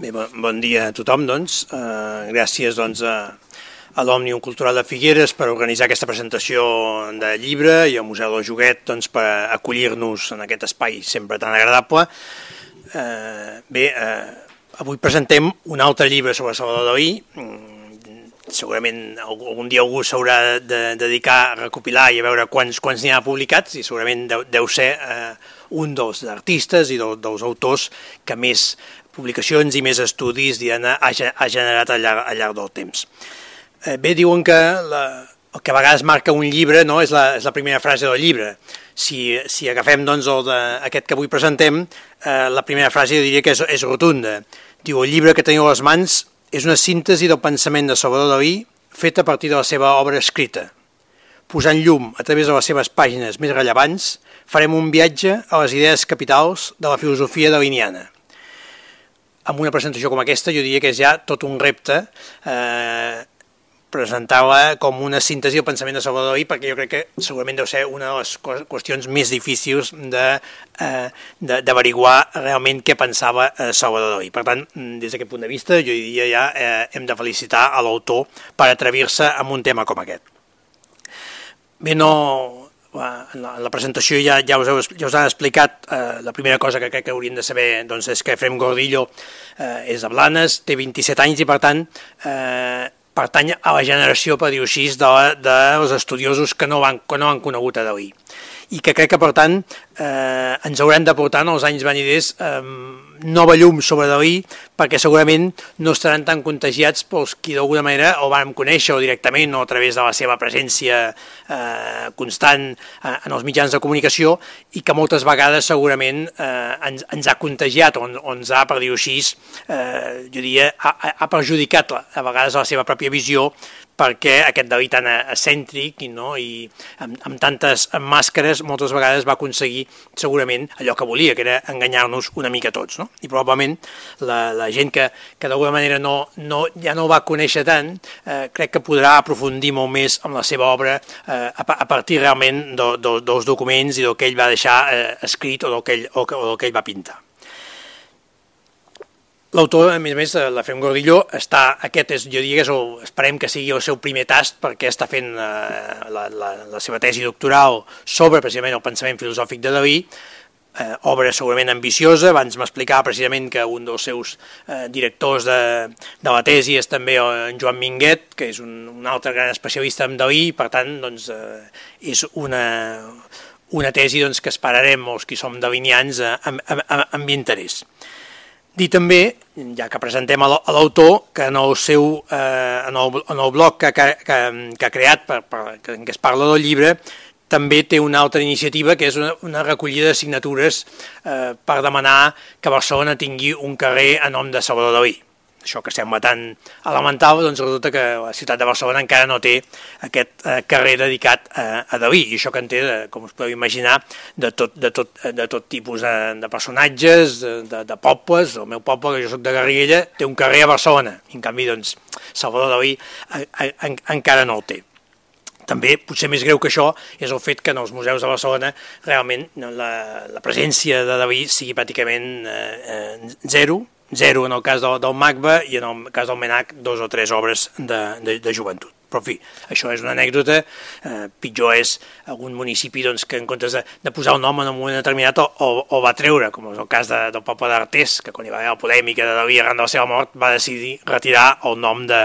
Bé, bon, bon dia a tothom, doncs. Uh, gràcies doncs, a, a l'Òmnium Cultural de Figueres per organitzar aquesta presentació de llibre i al Museu del Joguet doncs, per acollir-nos en aquest espai sempre tan agradable. Uh, bé, uh, avui presentem un altre llibre sobre Salvador Dalí. Mm, segurament algun dia algú s'haurà de dedicar a recopilar i a veure quants, quants n'hi ha publicats i segurament deu, deu ser uh, un dels artistes i del, dels autors que més publicacions i més estudis Diana ha, ha generat al llarg, al llarg del temps. Eh, bé, diuen que la, el que a vegades marca un llibre no, és, la, és la primera frase del llibre. Si, si agafem doncs, el de, aquest que avui presentem, eh, la primera frase diria que és, és rotunda. Diu, el llibre que teniu a les mans és una síntesi del pensament de Salvador Dalí feta a partir de la seva obra escrita. Posant llum a través de les seves pàgines més rellevants, farem un viatge a les idees capitals de la filosofia daliniana amb una presentació com aquesta jo diria que és ja tot un repte eh, presentar-la com una síntesi del pensament de Salvador Dalí perquè jo crec que segurament deu ser una de les qüestions més difícils d'averiguar de, eh, realment què pensava eh, Salvador Dalí. Per tant, des d'aquest punt de vista, jo diria ja eh, hem de felicitar a l'autor per atrevir-se amb un tema com aquest. Bé, no, en la, en la presentació ja, ja, us, heu, ja us han explicat eh, la primera cosa que crec que haurien de saber doncs, és que Efrem Gordillo eh, és de Blanes, té 27 anys i per tant eh, pertany a la generació, per dir-ho així, de, de, dels estudiosos que no, van, que no han conegut a Dalí. I que crec que per tant eh, ens haurem de portar en els anys veniders eh, nova llum sobre Dalí perquè segurament no estaran tan contagiats pels qui d'alguna manera o vam conèixer o directament o a través de la seva presència eh, constant eh, en els mitjans de comunicació i que moltes vegades segurament eh, ens, ens ha contagiat o, o ens ha, per dir-ho així, eh, jo diria, ha, ha perjudicat a vegades la seva pròpia visió perquè aquest Dalí tan excèntric i, no, i amb, amb tantes màscares moltes vegades va aconseguir segurament allò que volia, que era enganyar-nos una mica tots. No? I probablement la, la gent que, que d'alguna manera no, no, ja no va conèixer tant, eh, crec que podrà aprofundir molt més amb la seva obra eh, a, a partir realment de, de, dels documents i del que ell va deixar eh, escrit o del que ell, o, o del que ell va pintar. L'autor, a més a més, la Fem Gordillo, està, aquest és, jo diria el, esperem que sigui el seu primer tast perquè està fent eh, la, la, la seva tesi doctoral sobre precisament el pensament filosòfic de Dalí, eh, obra segurament ambiciosa, abans m'explicava precisament que un dels seus eh, directors de, de la tesi és també en Joan Minguet, que és un, un altre gran especialista en Dalí, per tant, doncs, eh, és una, una tesi doncs, que esperarem els qui som dalinians eh, amb, amb, amb interès. Dir també, ja que presentem a l'autor, que en el seu eh, en, el, en el blog que, que, que, que ha creat, per, per, en què es parla del llibre, també té una altra iniciativa que és una, una recollida de signatures eh, per demanar que Barcelona tingui un carrer a nom de Salvador Dalí. Això que sembla tan elemental, doncs resulta que la ciutat de Barcelona encara no té aquest eh, carrer dedicat a, a Dalí, i això que en té, de, com us podeu imaginar, de tot, de tot, de tot tipus de, de personatges, de, de, de pobles, el meu poble, que jo soc de Garriguella, té un carrer a Barcelona, i en canvi, doncs, Salvador Dalí a, a, a, encara no el té. També, potser més greu que això, és el fet que en els museus de Barcelona realment la, la presència de Dalí sigui pràcticament eh, eh, zero, zero en el cas del, del MACBA i en el cas del MENAC dos o tres obres de, de, de joventut. Però, en fi, això és una anècdota, eh, pitjor és algun municipi doncs, que en comptes de, de posar un nom en un moment determinat o, o, va treure, com és el cas de, del poble d'Artés, que quan hi va haver la polèmica de Dalí arran de la seva mort va decidir retirar el nom de,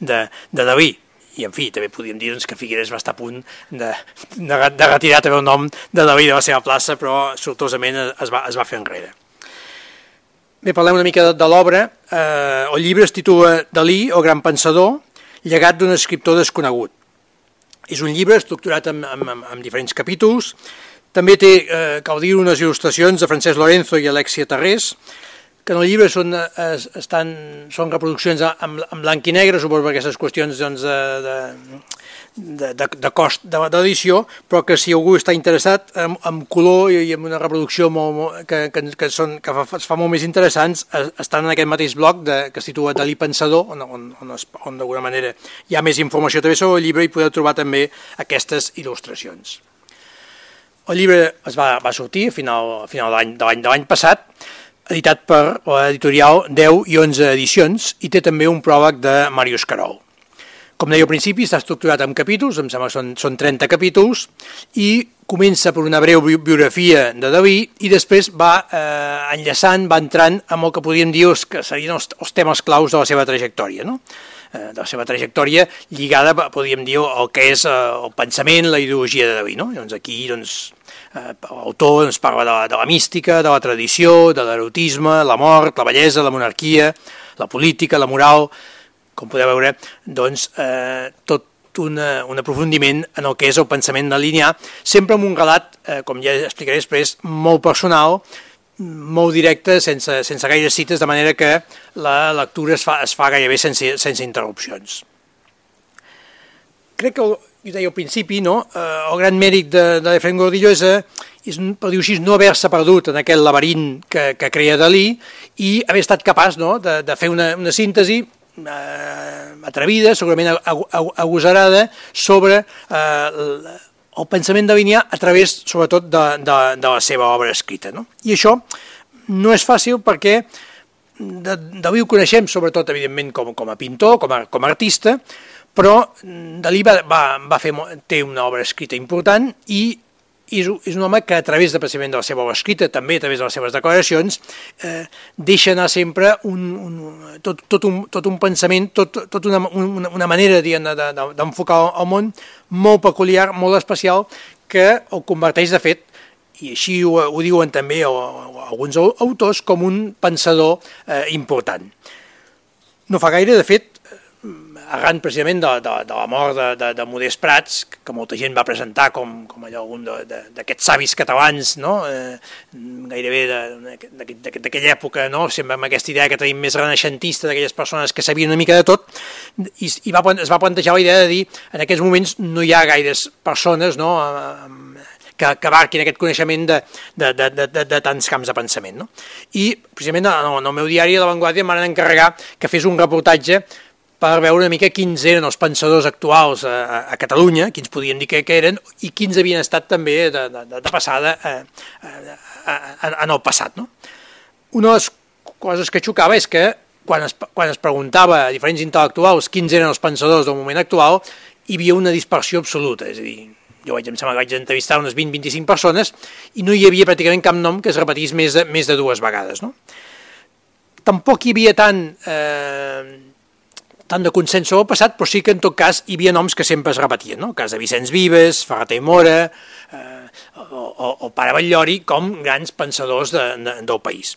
de, de Dalí. I, en fi, també podríem dir doncs, que Figueres va estar a punt de, de, de retirar també el nom de Dalí de la seva plaça, però sortosament es va, es va fer enrere. Bé, parlem una mica de, de l'obra. Eh, el llibre es titula Dalí, el gran pensador, llegat d'un escriptor desconegut. És un llibre estructurat en, en, en diferents capítols. També té, eh, cal dir, unes il·lustracions de Francesc Lorenzo i Alexia Tarrés, que en el llibre són, es, estan, són reproduccions en, en blanc i negre, suposo per aquestes qüestions doncs, de, de, de, de, cost d'edició, però que si algú està interessat en, en color i amb una reproducció molt, molt, que, que, que, són, que fa, es fa molt més interessants, estan en aquest mateix bloc de, que es titula Dalí Pensador, on, on, on, on d'alguna manera hi ha més informació també sobre el llibre i podeu trobar també aquestes il·lustracions. El llibre es va, va sortir a final, a final de l'any passat, editat per l'editorial 10 i 11 edicions i té també un pròleg de Màrius Carol. Com deia al principi, està estructurat en capítols, em sembla que són, són 30 capítols, i comença per una breu biografia de Dalí i després va eh, enllaçant, va entrant amb el que podríem dir que serien els, els temes claus de la seva trajectòria, no? eh, de la seva trajectòria lligada, podríem dir, al que és eh, el pensament, la ideologia de Dalí. No? Doncs aquí doncs, eh, l'autor ens parla de la, de la mística, de la tradició, de l'erotisme, la mort, la bellesa, la monarquia, la política, la moral, com podeu veure, doncs eh, tot una, un aprofundiment en el que és el pensament de línia, sempre amb un relat, eh, com ja explicaré després, molt personal, molt directe, sense, sense gaire cites, de manera que la lectura es fa, es fa gairebé sense, sense interrupcions. Crec que, ho deia al principi, no? eh, el gran mèrit de, de Efraín Gordillo és, eh, per dir així, no haver-se perdut en aquest laberint que, que crea Dalí i haver estat capaç no? de, de fer una, una síntesi eh, atrevida, segurament agosarada, sobre eh, el pensament dalinià a través, sobretot, de, de, de la seva obra escrita. No? I això no és fàcil perquè de, Dalí ho coneixem sobretot, evidentment, com, com a pintor, com a, com a artista, però Dalí va, va, va fer, té una obra escrita important i és, és un home que a través de, precisament de la seva obra escrita, també a través de les seves declaracions, eh, deixa anar sempre un, un, tot, tot, un, tot un pensament, tot, tot una, una, una manera d'enfocar de, de, el món molt peculiar, molt especial, que el converteix, de fet, i així ho, ho diuen també alguns autors, com un pensador eh, important. No fa gaire, de fet, arran precisament de, de, de la mort de, de, de Modest Prats, que molta gent va presentar com, com allò un d'aquests savis catalans, no? eh, gairebé d'aquella època, no? sempre amb aquesta idea que tenim més renaixentista d'aquelles persones que sabien una mica de tot, i, i va, es va plantejar la idea de dir en aquests moments no hi ha gaires persones no? que, que abarquin aquest coneixement de, de, de, de, de tants camps de pensament. No? I precisament en el, en el meu diari de La Vanguardia m'han encarregar que fes un reportatge per veure una mica quins eren els pensadors actuals a, a, Catalunya, quins podien dir que, que eren, i quins havien estat també de, de, de passada a, a, a, en el passat. No? Una de les coses que xocava és que quan es, quan es preguntava a diferents intel·lectuals quins eren els pensadors del moment actual, hi havia una dispersió absoluta, és a dir, jo vaig, em sembla que vaig entrevistar unes 20-25 persones i no hi havia pràcticament cap nom que es repetís més de, més de dues vegades. No? Tampoc hi havia tant eh, tant de consens sobre el passat, però sí que en tot cas hi havia noms que sempre es repetien, no? el cas de Vicenç Vives, Ferreter Mora, eh, o, o, o Pare Batllori, com grans pensadors de, de, del país.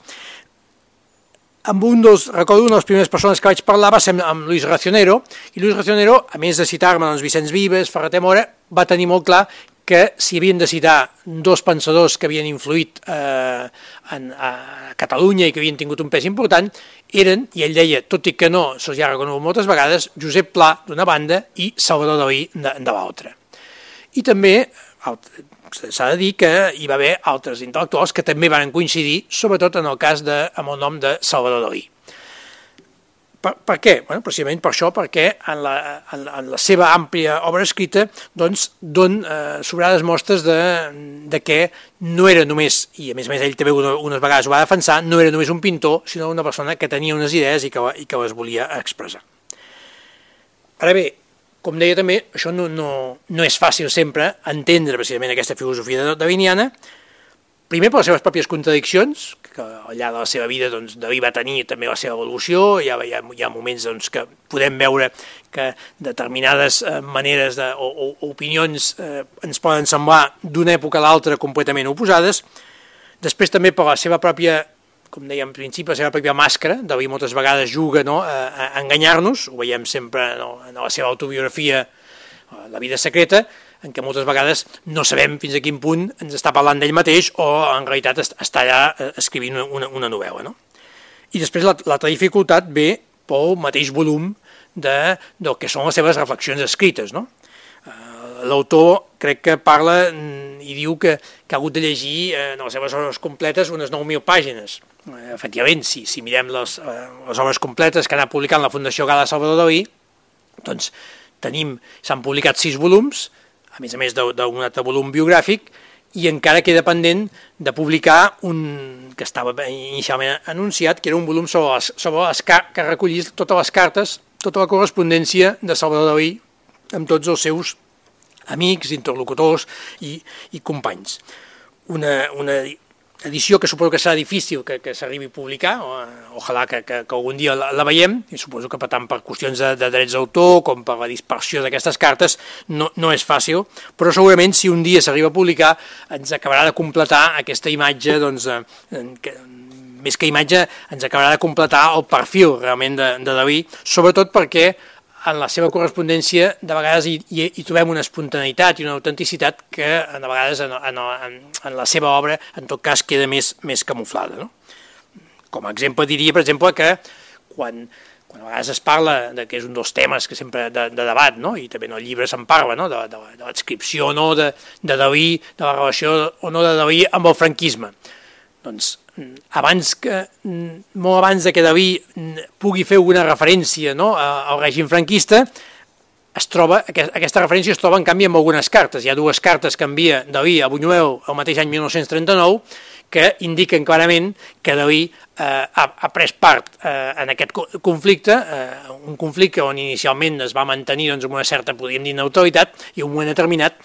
Amb un dels, recordo, una de les primeres persones que vaig parlar va ser amb Luis Racionero, i Luis Racionero, a més de citar-me doncs, Vicenç Vives, Ferreter Mora, va tenir molt clar que si havien de citar dos pensadors que havien influït eh, en, a Catalunya i que havien tingut un pes important, eren, i ell deia, tot i que no se'ls ha reconegut moltes vegades, Josep Pla d'una banda i Salvador Dalí de, de l'altra. I també s'ha de dir que hi va haver altres intel·lectuals que també van coincidir, sobretot en el cas de, amb el nom de Salvador Dalí. Per, per què? Bueno, precisament per això, perquè en la, en, en la seva àmplia obra escrita doncs, don eh, sobrades mostres de, de que no era només, i a més a més ell també unes vegades ho va defensar, no era només un pintor, sinó una persona que tenia unes idees i que, i que les volia expressar. Ara bé, com deia també, això no, no, no és fàcil sempre entendre precisament aquesta filosofia daviniana, primer per les seves pròpies contradiccions, que al llarg de la seva vida doncs, Dalí va tenir també la seva evolució, hi ha, hi ha, hi ha moments doncs, que podem veure que determinades eh, maneres de, o, o opinions eh, ens poden semblar d'una època a l'altra completament oposades, després també per la seva pròpia com dèiem en principi, la seva pròpia màscara, Dalí moltes vegades juga no, a, a enganyar-nos, ho veiem sempre no, en la seva autobiografia La vida secreta, en què moltes vegades no sabem fins a quin punt ens està parlant d'ell mateix o en realitat està allà eh, escrivint una, una novel·la. No? I després l'altra dificultat ve pel mateix volum de, del que són les seves reflexions escrites. No? Eh, l'autor crec que parla mm, i diu que, que ha hagut de llegir eh, en les seves obres completes unes 9.000 pàgines. Efectivament, si, si mirem les, les obres completes que ha anat publicant la Fundació Gala Salvador Dalí, doncs tenim, s'han publicat sis volums, a més a més d'un altre volum biogràfic, i encara queda pendent de publicar un que estava inicialment anunciat, que era un volum sobre les, sobre les que recollís totes les cartes, tota la correspondència de Salvador Dalí amb tots els seus amics, interlocutors i, i companys. Una, una edició que suposo que serà difícil que, que s'arribi a publicar, o, ojalà que, que, que algun dia la, la veiem, i suposo que per tant per qüestions de, de drets d'autor com per la dispersió d'aquestes cartes no, no és fàcil, però segurament si un dia s'arriba a publicar ens acabarà de completar aquesta imatge, doncs, eh, que, més que imatge, ens acabarà de completar el perfil realment de, de Dalí, sobretot perquè en la seva correspondència de vegades hi, hi, hi trobem una espontaneïtat i una autenticitat que de vegades en, en, en, en la seva obra en tot cas queda més, més camuflada. No? Com a exemple diria, per exemple, que quan, quan a vegades es parla de que és un dels temes que sempre de, de debat, no? i també en el llibre se'n parla, no? de, de, de l'adscripció o no de, de Dalí, de la relació o no de Dalí amb el franquisme. Doncs abans que, molt abans de que Dalí pugui fer alguna referència no, al règim franquista, es troba, aquesta referència es troba en canvi amb algunes cartes. Hi ha dues cartes que envia Dalí a Buñuel el mateix any 1939 que indiquen clarament que Dalí eh, ha, ha pres part eh, en aquest conflicte, eh, un conflicte on inicialment es va mantenir doncs, una certa, podríem dir, neutralitat, i un moment determinat,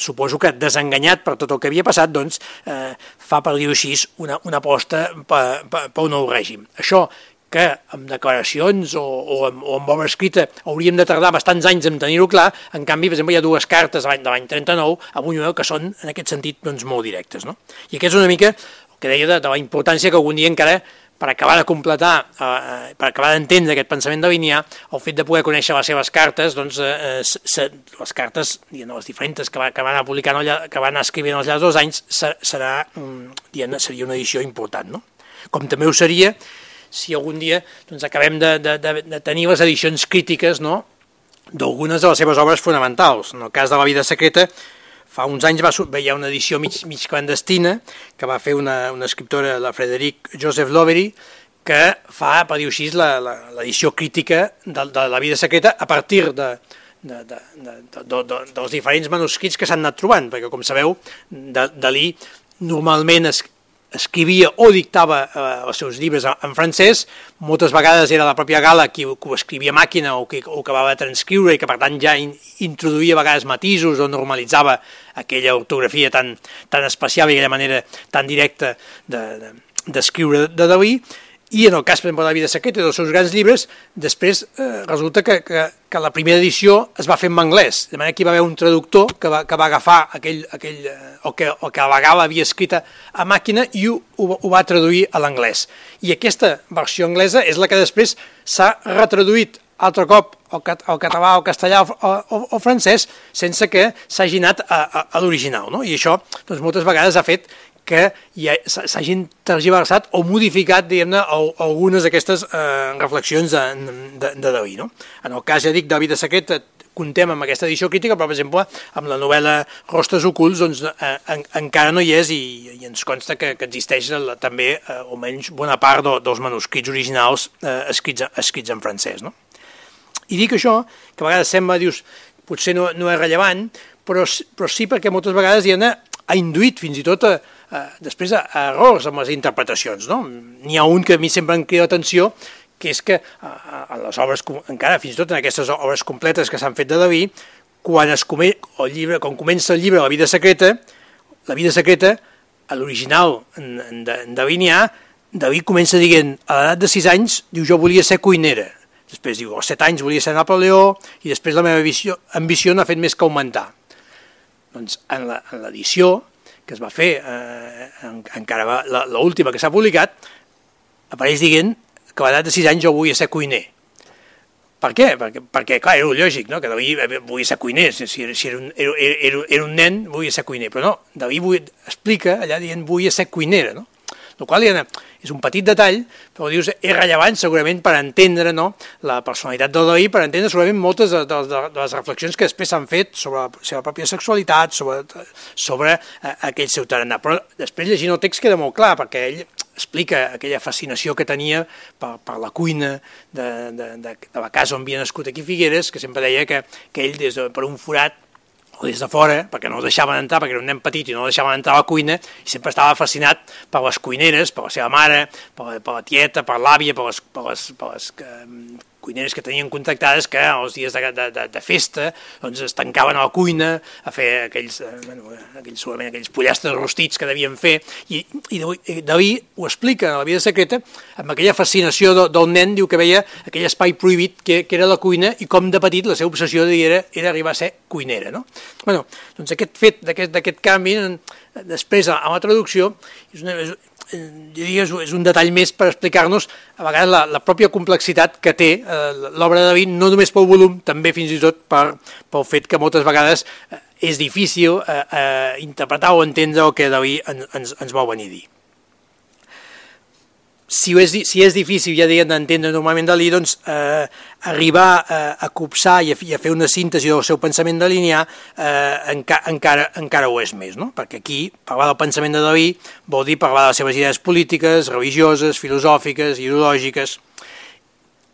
suposo que desenganyat per tot el que havia passat, doncs, eh, fa, per dir-ho així, una, una aposta per, per, per un nou règim. Això que amb declaracions o, o, amb, o amb obra escrita hauríem de tardar bastants anys en tenir-ho clar, en canvi, per exemple, hi ha dues cartes de l'any 39 a Buñuel que són, en aquest sentit, doncs, molt directes. No? I aquest és una mica el que deia de, de la importància que algun dia encara per acabar de completar, eh, per acabar d'entendre aquest pensament de Vinià, el fet de poder conèixer les seves cartes, doncs, eh, se, les cartes, diguem, les diferents que, va, que van anar publicant, que van anar escrivint els llargs dos anys, serà, diguem, seria una edició important. No? Com també ho seria si algun dia doncs, acabem de, de, de, de tenir les edicions crítiques no? d'algunes de les seves obres fonamentals. En el cas de la vida secreta, fa uns anys va veia una edició mig, mig clandestina que va fer una, una escriptora, la Frederic Joseph Lovery, que fa, per dir-ho així, l'edició crítica de, de la vida secreta a partir de, de, de, de, de, de, dels diferents manuscrits que s'han anat trobant, perquè com sabeu, Dalí normalment es, escrivia o dictava eh, els seus llibres en francès, moltes vegades era la pròpia Gala qui, qui ho escrivia màquina o que ho acabava de transcriure i que per tant ja in, introduïa a vegades matisos o normalitzava aquella ortografia tan, tan especial i aquella manera tan directa d'escriure de, de, de Dalí, i en el cas, per exemple, de la vida secreta i dels seus grans llibres, després eh, resulta que, que, que la primera edició es va fer en anglès, de manera que hi va haver un traductor que va, que va agafar aquell, aquell, eh, o, que, o que a la vegada havia escrita a màquina i ho, ho, ho va traduir a l'anglès. I aquesta versió anglesa és la que després s'ha retraduït altre cop al, al català, al castellà o, o, o francès sense que s'hagi anat a, a, a l'original. No? I això doncs, moltes vegades ha fet que s'hagin tergiversat o modificat, diguem-ne, algunes d'aquestes eh, reflexions de, de, de Dalí. No? En el cas, ja dic, de Vida Secreta, contem amb aquesta edició crítica, però, per exemple, amb la novel·la Rostres ocults, doncs, eh, en, encara no hi és i, i ens consta que, que existeix la, també, eh, almenys, bona part do, dels manuscrits originals eh, escrits, escrits en francès. No? I dic això, que a vegades sembla, dius, potser no, no és rellevant, però, però sí perquè moltes vegades ha, ha induït fins i tot a, eh, després a, a errors amb les interpretacions. No? N'hi ha un que a mi sempre em crida atenció, que és que a, a les obres, encara fins i tot en aquestes obres completes que s'han fet de Daví, quan, es come, el llibre, quan comença el llibre La vida secreta, la vida secreta, a l'original en Davinià, David comença dient, a l'edat de 6 anys, diu, jo volia ser cuinera. Després diu, als 7 anys volia ser Napoleó, i després la meva ambició, ambició no ha fet més que augmentar. Doncs en l'edició que es va fer, eh, encara va, l'última que s'ha publicat, apareix dient que a l'edat de 6 anys jo vull ser cuiner. Per què? Perquè, perquè clar, era lògic, no? que David volia ser cuiner, si, si, era, un, era, era, era un nen, volia ser cuiner, però no, vull, explica allà dient vull ser cuinera, no? El qual és un petit detall, però dius, és rellevant segurament per entendre no, la personalitat Dalí, per entendre segurament moltes de, de, de les reflexions que després s'han fet sobre la seva pròpia sexualitat, sobre, sobre eh, aquell seu tarannà. Però després llegint el text queda molt clar, perquè ell explica aquella fascinació que tenia per, per la cuina de, de, de, de la casa on havia nascut aquí Figueres, que sempre deia que, que ell des de, per un forat des de fora, perquè no el deixaven entrar, perquè era un nen petit i no el deixaven entrar a la cuina, i sempre estava fascinat per les cuineres, per la seva mare, per, per la tieta, per l'àvia, per les, per les, per les cuineres que tenien contractades que els dies de, de, de, de festa doncs es tancaven a la cuina a fer aquells, eh, bueno, aquells, aquells pollastres rostits que devien fer i, i Dalí ho explica a la vida secreta amb aquella fascinació de, del nen diu que veia aquell espai prohibit que, que era la cuina i com de petit la seva obsessió era, era arribar a ser cuinera no? bueno, doncs aquest fet d'aquest canvi després a la traducció és una, és, jo diria, és un detall més per explicar-nos a vegades la, la pròpia complexitat que té eh, l'obra de David, no només pel volum, també fins i tot per, pel fet que moltes vegades eh, és difícil eh, eh, interpretar o entendre el que David en, ens, ens vol venir a dir si és, si és difícil, ja diguem, d'entendre normalment Dalí, doncs eh, arribar eh, a copsar i a, i a fer una síntesi del seu pensament delinear eh, enca, encara, encara ho és més, no? perquè aquí parlar del pensament de Dalí vol dir parlar de les seves idees polítiques, religioses, filosòfiques, ideològiques,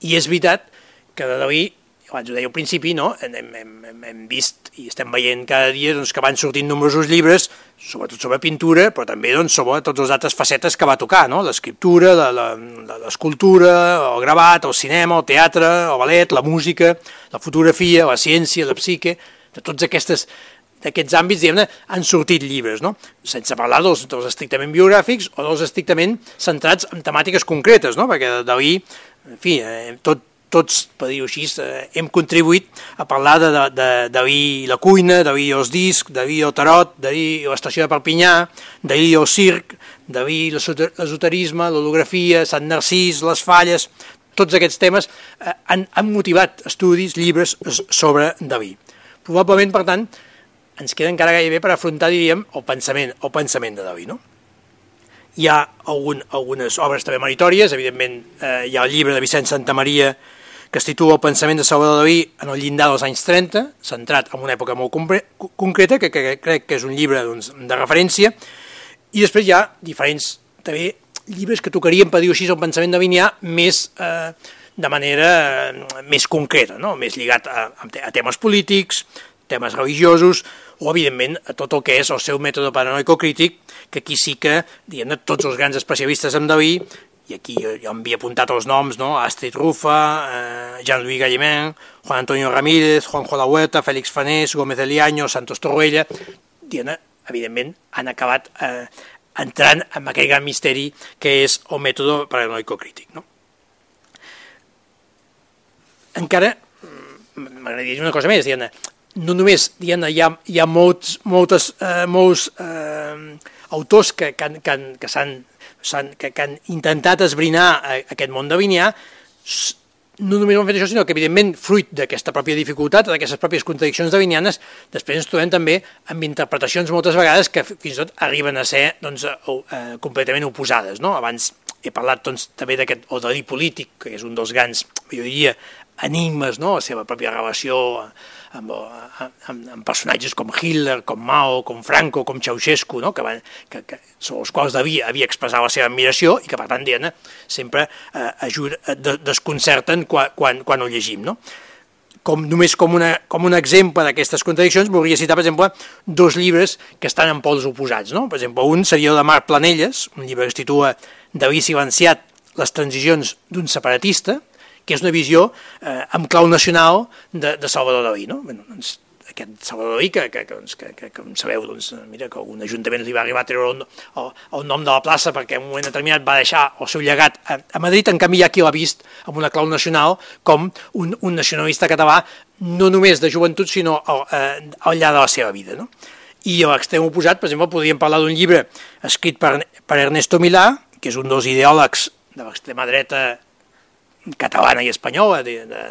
i és veritat que de Dalí abans ho deia al principi, no? hem, hem, hem vist i estem veient cada dia doncs, que van sortint nombrosos llibres, sobretot sobre pintura, però també doncs, sobre totes les altres facetes que va tocar, no? l'escriptura, l'escultura, el gravat, el cinema, el teatre, el ballet, la música, la fotografia, la ciència, la psique, de tots aquestes d'aquests àmbits, diguem-ne, han sortit llibres, no? sense parlar dels, dels estrictament biogràfics o dels estrictament centrats en temàtiques concretes, no? perquè Dalí, en fi, eh, tot, tots, per dir-ho així, eh, hem contribuït a parlar de, de, de Dalí la cuina, Dalí els discs, Dalí el tarot, Dalí l'estació de Perpinyà, Dalí el circ, Dalí l'esoterisme, l'holografia, Sant Narcís, les falles, tots aquests temes eh, han, han motivat estudis, llibres sobre Dalí. Probablement, per tant, ens queda encara gairebé per afrontar, diríem, el pensament, el pensament de Dalí, no? Hi ha algun, algunes obres també meritòries, evidentment eh, hi ha el llibre de Vicent Santamaria, que es titula El pensament de Salvador Dalí en el llindar dels anys 30, centrat en una època molt concreta, que, que, que crec que és un llibre doncs, de referència, i després hi ha diferents també llibres que tocarien, per dir-ho així, el pensament de Vinià més eh, de manera eh, més concreta, no? més lligat a, a temes polítics, temes religiosos, o, evidentment, a tot el que és el seu mètode paranoico-crític, que aquí sí que, diguem tots els grans especialistes en Dalí i aquí jo, jo em havia apuntat els noms, no? Astrid Rufa, eh, Jean-Louis Gallimén, Juan Antonio Ramírez, Juanjo La Huerta, Félix Fanés, Gómez de Liaño, Santos Torruella, Diana, evidentment, han acabat eh, entrant en aquell gran misteri que és el mètode paranoico crític. No? Encara mm, m'agradaria una cosa més, Diana, no només Diana, hi ha, hi ha molts, moltes, eh, molts eh, autors que, que, que, que s'han que, que han intentat esbrinar aquest món de Vinià, no només han fet això, sinó que, evidentment, fruit d'aquesta pròpia dificultat, d'aquestes pròpies contradiccions davinianes, després ens trobem també amb interpretacions moltes vegades que fins i tot arriben a ser doncs, eh, completament oposades. No? Abans he parlat doncs, també d'aquest Odalí polític, que és un dels grans, jo diria, enigmes, no? la seva pròpia relació amb, amb, amb personatges com Hitler, com Mao, com Franco, com Ceausescu, no? que, van, que, que, sobre els quals havia, havia expressat la seva admiració i que, per tant, Diana, sempre eh, ajuda, de, desconcerten quan, quan, quan ho llegim. No? Com, només com, una, com un exemple d'aquestes contradiccions, voldria citar, per exemple, dos llibres que estan en pols oposats. No? Per exemple, un seria de Marc Planelles, un llibre que es titula David silenciat, les transicions d'un separatista, que és una visió eh, amb clau nacional de, de Salvador Dalí. No? Bueno, doncs, aquest Salvador Dalí, que, que, que, doncs, que, que, com sabeu, doncs, mira, que un ajuntament li va arribar a treure el, el, el nom de la plaça perquè en un moment determinat va deixar el seu llegat a, a Madrid, en canvi hi ha qui l'ha vist amb una clau nacional com un, un nacionalista català no només de joventut, sinó al, eh, al llarg de la seva vida. No? I a l'extrem oposat, per exemple, podríem parlar d'un llibre escrit per, per Ernesto Milà, que és un dels ideòlegs de l'extrema dreta catalana i espanyola de, de,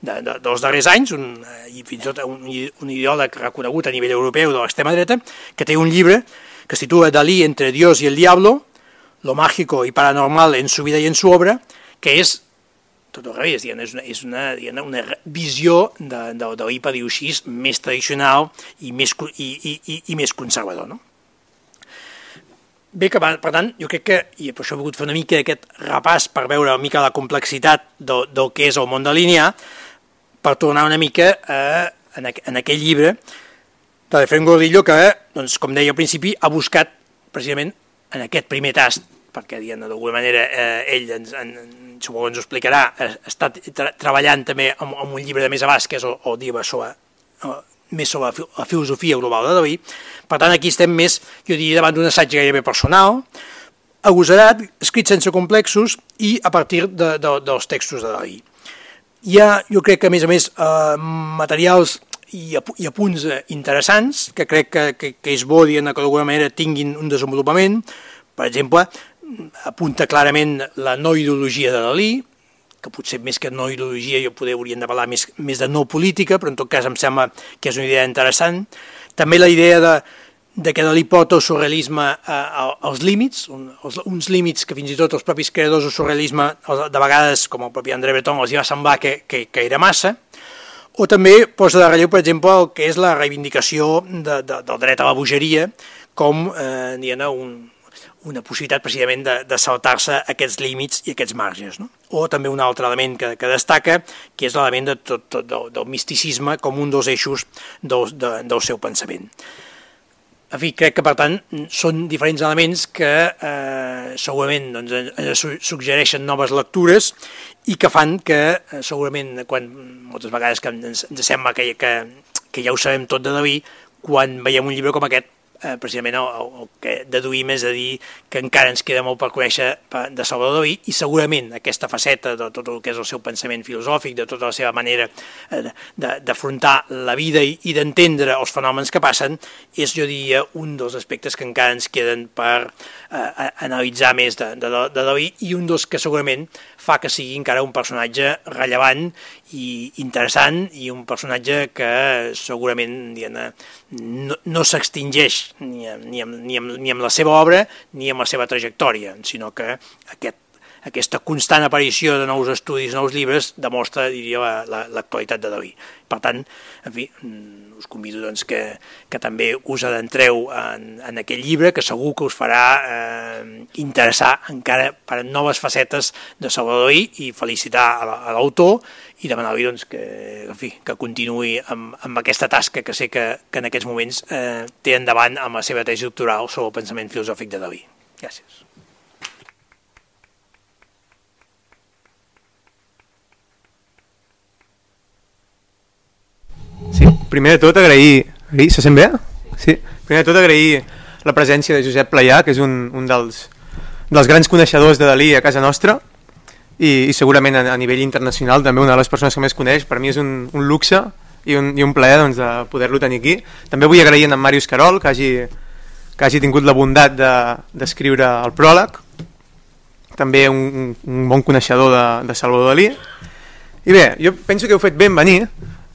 de, de, dels darrers anys, un, i fins i tot un, un ideòleg reconegut a nivell europeu de l'extrema dreta, que té un llibre que es titula Dalí entre Dios y el diablo, lo mágico y paranormal en su vida y en su obra, que és tot al revés, diguem, és una, és una, diguem, una visió de, de, de l'IPA, més tradicional i més, i, i, i, i més conservador. No? Bé, que per tant, jo crec que, i per això he volgut fer una mica aquest repàs per veure una mica la complexitat del, del que és el món de línia, per tornar una mica a, en, en aquell llibre, de Efraín Gordillo que, doncs, com deia al principi, ha buscat precisament en aquest primer tast, perquè d'alguna manera eh, ell ens, en, suposo ens ho explicarà, està tra treballant també amb, amb un llibre de més abast, que és el, el sobre, eh, més sobre la filosofia global de Dalí. Per tant, aquí estem més, jo diria, davant d'un assaig gairebé personal, agosarat, escrit sense complexos i a partir de, de, dels textos de Dalí. Hi ha, jo crec que a més a més, eh, materials i, i apunts interessants que crec que, que, que és bo dient que d'alguna manera tinguin un desenvolupament. Per exemple, apunta clarament la no ideologia de Dalí, que potser més que no ideologia jo poder hauríem de parlar més, més de no política, però en tot cas em sembla que és una idea interessant. També la idea de, de que Dalí porta el surrealisme als límits, un, els, uns límits que fins i tot els propis creadors del surrealisme, de vegades, com el propi André Breton, els hi va semblar que, que, que era massa, o també posa de relleu, per exemple, el que és la reivindicació de, de, del dret a la bogeria com eh, un, una possibilitat precisament de, de saltar-se aquests límits i aquests marges. No? O també un altre element que, que destaca, que és l'element de, tot, tot, del, del misticisme com un dels eixos del, de, del seu pensament. En fi, crec que per tant són diferents elements que eh, segurament doncs, ens suggereixen noves lectures i que fan que eh, segurament quan moltes vegades que ens, ens sembla que, que, que ja ho sabem tot de David, quan veiem un llibre com aquest eh, precisament el, el que deduïm és a dir que encara ens queda molt per conèixer de Salvador Dalí i segurament aquesta faceta de tot el que és el seu pensament filosòfic, de tota la seva manera eh, d'afrontar la vida i, i d'entendre els fenòmens que passen, és, jo diria, un dels aspectes que encara ens queden per eh, analitzar més de, de, de Dalí i un dels que segurament fa que sigui encara un personatge rellevant i interessant i un personatge que segurament no, no s'extingeix ni, ni, ni, ni amb la seva obra ni amb la seva trajectòria, sinó que aquest, aquesta constant aparició de nous estudis, nous llibres, demostra, diria, l'actualitat la, la, de Dalí. Per tant, en fi, us convido doncs, que, que també us adentreu en, en aquell llibre, que segur que us farà eh, interessar encara per noves facetes de Salvador Dalí i felicitar a l'autor i demanar-li doncs, que, en fi, que continuï amb, amb aquesta tasca que sé que, que en aquests moments eh, té endavant amb la seva tesi doctoral sobre el pensament filosòfic de Dalí. Gràcies. Sí, primer de tot agrair... agrair se sent bé? Sí. Primer de tot agrair la presència de Josep Playà, que és un, un dels, dels grans coneixedors de Dalí a casa nostra, i, i segurament a, a nivell internacional també una de les persones que més coneix, per mi és un, un luxe i un, i un plaer doncs, de poder-lo tenir aquí. També vull agrair a en Màrius Carol que hagi, que hagi tingut la bondat d'escriure de, el pròleg, també un, un bon coneixedor de, de Salvador Dalí. I bé, jo penso que heu fet ben venir,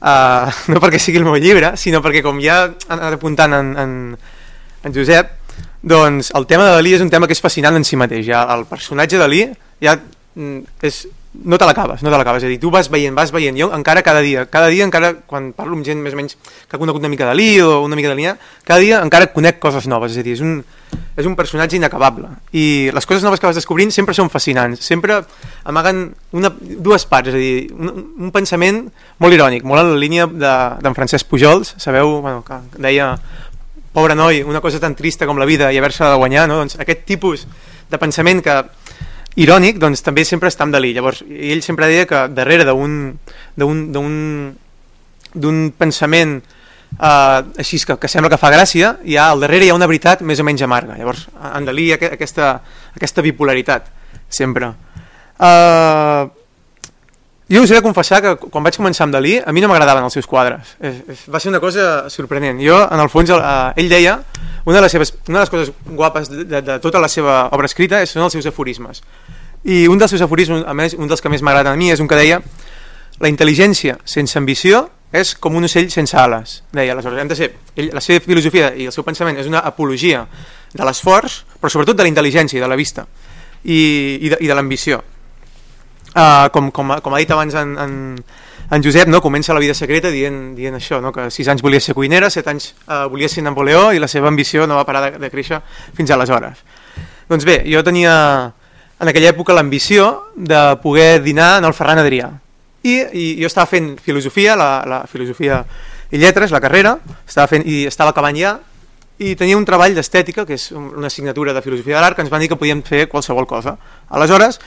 uh, no perquè sigui el meu llibre, sinó perquè com ja han anat apuntant en, en, en Josep, doncs el tema de Dalí és un tema que és fascinant en si mateix. Ja el personatge de Dalí ja Mm, és, no te l'acabes, no te l'acabes, és a dir, tu vas veient, vas veient, jo encara cada dia, cada dia encara, quan parlo amb gent més o menys que ha conegut una mica de Dalí o una mica de Lià, cada dia encara conec coses noves, és a dir, és un, és un personatge inacabable. I les coses noves que vas descobrint sempre són fascinants, sempre amaguen una, dues parts, és a dir, un, un pensament molt irònic, molt en la línia d'en de, Francesc Pujols, sabeu, bueno, que deia pobre noi, una cosa tan trista com la vida i haver-se de guanyar, no? doncs aquest tipus de pensament que irònic, doncs també sempre està amb Dalí. Llavors, ell sempre deia que darrere d'un pensament eh, així que, que sembla que fa gràcia, hi ha, al darrere hi ha una veritat més o menys amarga. Llavors, en Dalí hi ha aquesta, aquesta bipolaritat, sempre. Eh, jo us he de confessar que quan vaig començar amb Dalí, a mi no m'agradaven els seus quadres. És, va ser una cosa sorprenent. Jo, en el fons, eh, ell deia una de les, seves, una de les coses guapes de, de, de tota la seva obra escrita són els seus aforismes. I un dels seus aforismes, a més, un dels que més m'agrada a mi, és un que deia la intel·ligència sense ambició és com un ocell sense ales. Deia, aleshores, hem de ser, ell, la seva filosofia i el seu pensament és una apologia de l'esforç, però sobretot de la intel·ligència i de la vista i, i de, i de l'ambició. Uh, com, com, com ha dit abans en, en, en Josep no, comença la vida secreta dient, dient això, no, que 6 anys volia ser cuinera, 7 anys eh, volia ser Napoleó i la seva ambició no va parar de, de créixer fins aleshores. Doncs bé, jo tenia en aquella època l'ambició de poder dinar en el Ferran Adrià. I, I jo estava fent filosofia, la, la filosofia i lletres, la carrera, estava fent, i estava acabant ja, i tenia un treball d'estètica, que és una assignatura de filosofia de l'art, que ens van dir que podíem fer qualsevol cosa. Aleshores,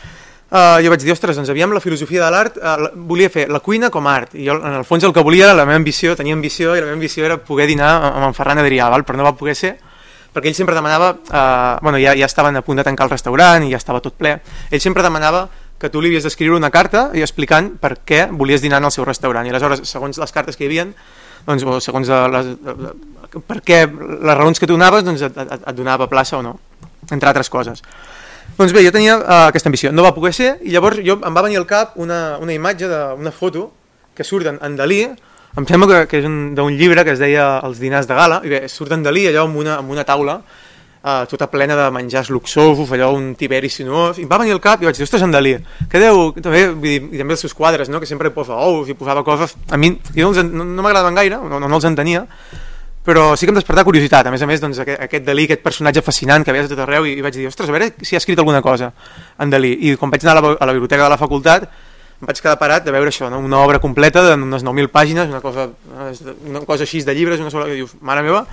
eh, jo vaig dir, ostres, doncs aviam la filosofia de l'art, eh, volia fer la cuina com a art, i jo en el fons el que volia era la meva ambició, tenia ambició, i la meva ambició era poder dinar amb en Ferran Adrià, val? però no va poder ser, perquè ell sempre demanava, eh, bueno, ja, ja estaven a punt de tancar el restaurant i ja estava tot ple, ell sempre demanava que tu li havies d'escriure una carta i explicant per què volies dinar en el seu restaurant, i aleshores, segons les cartes que hi havia, doncs, o segons les, per què les raons que tu donaves doncs, et, et, et donava plaça o no, entre altres coses. Doncs bé, jo tenia uh, aquesta ambició, no va poder ser, i llavors jo, em va venir al cap una, una imatge d'una foto que surt en, en Dalí, em sembla que, que és d'un llibre que es deia Els dinars de gala, i bé, surt en Dalí allò amb una, amb una taula uh, tota plena de menjars luxosos, allò un tiberi sinuós, i em va venir al cap i vaig dir, ostres, en Dalí, que deu, també, dir, i també els seus quadres, no? que sempre posa ous i posava coses, a mi jo no, no, no m'agradaven gaire, no, no els entenia, però sí que em despertava curiositat, a més a més doncs, aquest, aquest Dalí, aquest personatge fascinant que veies a tot arreu i, i vaig dir, ostres, a veure si ha escrit alguna cosa en Dalí, i quan vaig anar a la, a la biblioteca de la facultat em vaig quedar parat de veure això, no? una obra completa d'unes 9.000 pàgines, una cosa, una cosa així de llibres, una sola, i dius, mare meva,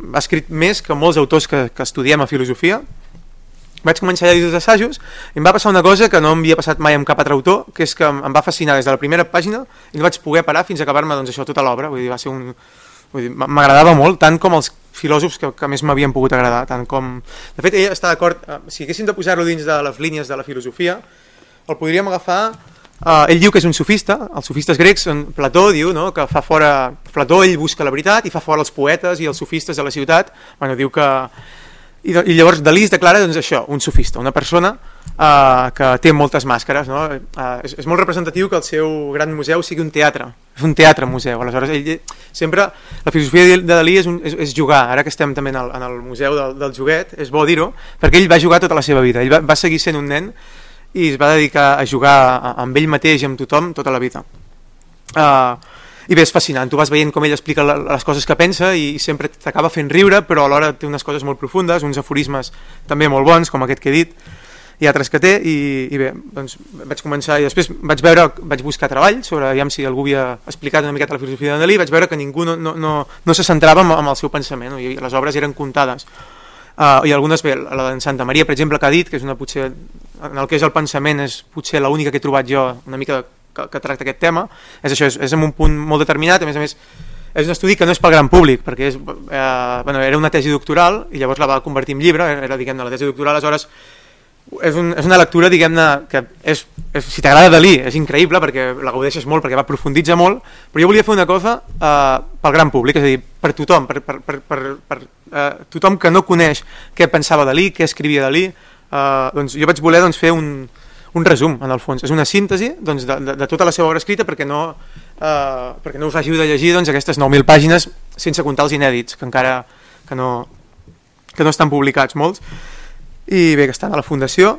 ha escrit més que molts autors que, que estudiem a filosofia. Vaig començar a llegir els assajos i em va passar una cosa que no havia passat mai amb cap altre autor que és que em va fascinar des de la primera pàgina i no vaig poder parar fins a acabar-me doncs, això tota l'obra. Vull dir, va ser un... m'agradava molt tant com els filòsofs que, que més m'havien pogut agradar tant com... de fet ell està d'acord eh, si haguéssim de posar-lo dins de les línies de la filosofia el podríem agafar Uh, ell diu que és un sofista, els sofistes grecs, en Plató diu no, que fa fora, Plató ell busca la veritat i fa fora els poetes i els sofistes de la ciutat, bueno, diu que... I, i llavors Dalí es declara doncs, això, un sofista, una persona uh, que té moltes màscares. No? Uh, és, és molt representatiu que el seu gran museu sigui un teatre, és un teatre museu, aleshores ell sempre, la filosofia de Dalí és, un, és, és jugar, ara que estem també en el, en el museu del, del joguet, és bo dir-ho, perquè ell va jugar tota la seva vida, ell va, va seguir sent un nen i es va dedicar a jugar amb ell mateix i amb tothom tota la vida. Uh, I bé, és fascinant, tu vas veient com ell explica les coses que pensa i sempre t'acaba fent riure, però alhora té unes coses molt profundes, uns aforismes també molt bons, com aquest que he dit, i altres que té, i, i bé, doncs vaig començar, i després vaig veure, vaig buscar treball sobre, aviam si algú havia explicat una miqueta la filosofia de Dalí, vaig veure que ningú no, no, no, no se centrava amb, el seu pensament, no? i les obres eren comptades. Uh, I algunes, bé, la de Santa Maria, per exemple, que ha dit, que és una potser en el que és el pensament és potser l'única que he trobat jo una mica que, que tracta aquest tema és això, és, és en un punt molt determinat a més a més és un estudi que no és pel gran públic perquè és, eh, bueno, era una tesi doctoral i llavors la va convertir en llibre era, diguem-ne la tesi doctoral aleshores és, un, és una lectura diguem-ne que és, és, si t'agrada Dalí és increïble perquè la gaudeixes molt perquè va profunditza molt però jo volia fer una cosa eh, pel gran públic és a dir, per tothom per, per, per, per, per eh, tothom que no coneix què pensava Dalí, què escrivia Dalí Uh, doncs jo vaig voler doncs, fer un, un resum, en el fons. És una síntesi doncs, de, de, de tota la seva obra escrita perquè no, uh, perquè no us hàgiu de llegir doncs, aquestes 9.000 pàgines sense comptar els inèdits, que encara que no, que no estan publicats molts. I bé, que estan a la Fundació.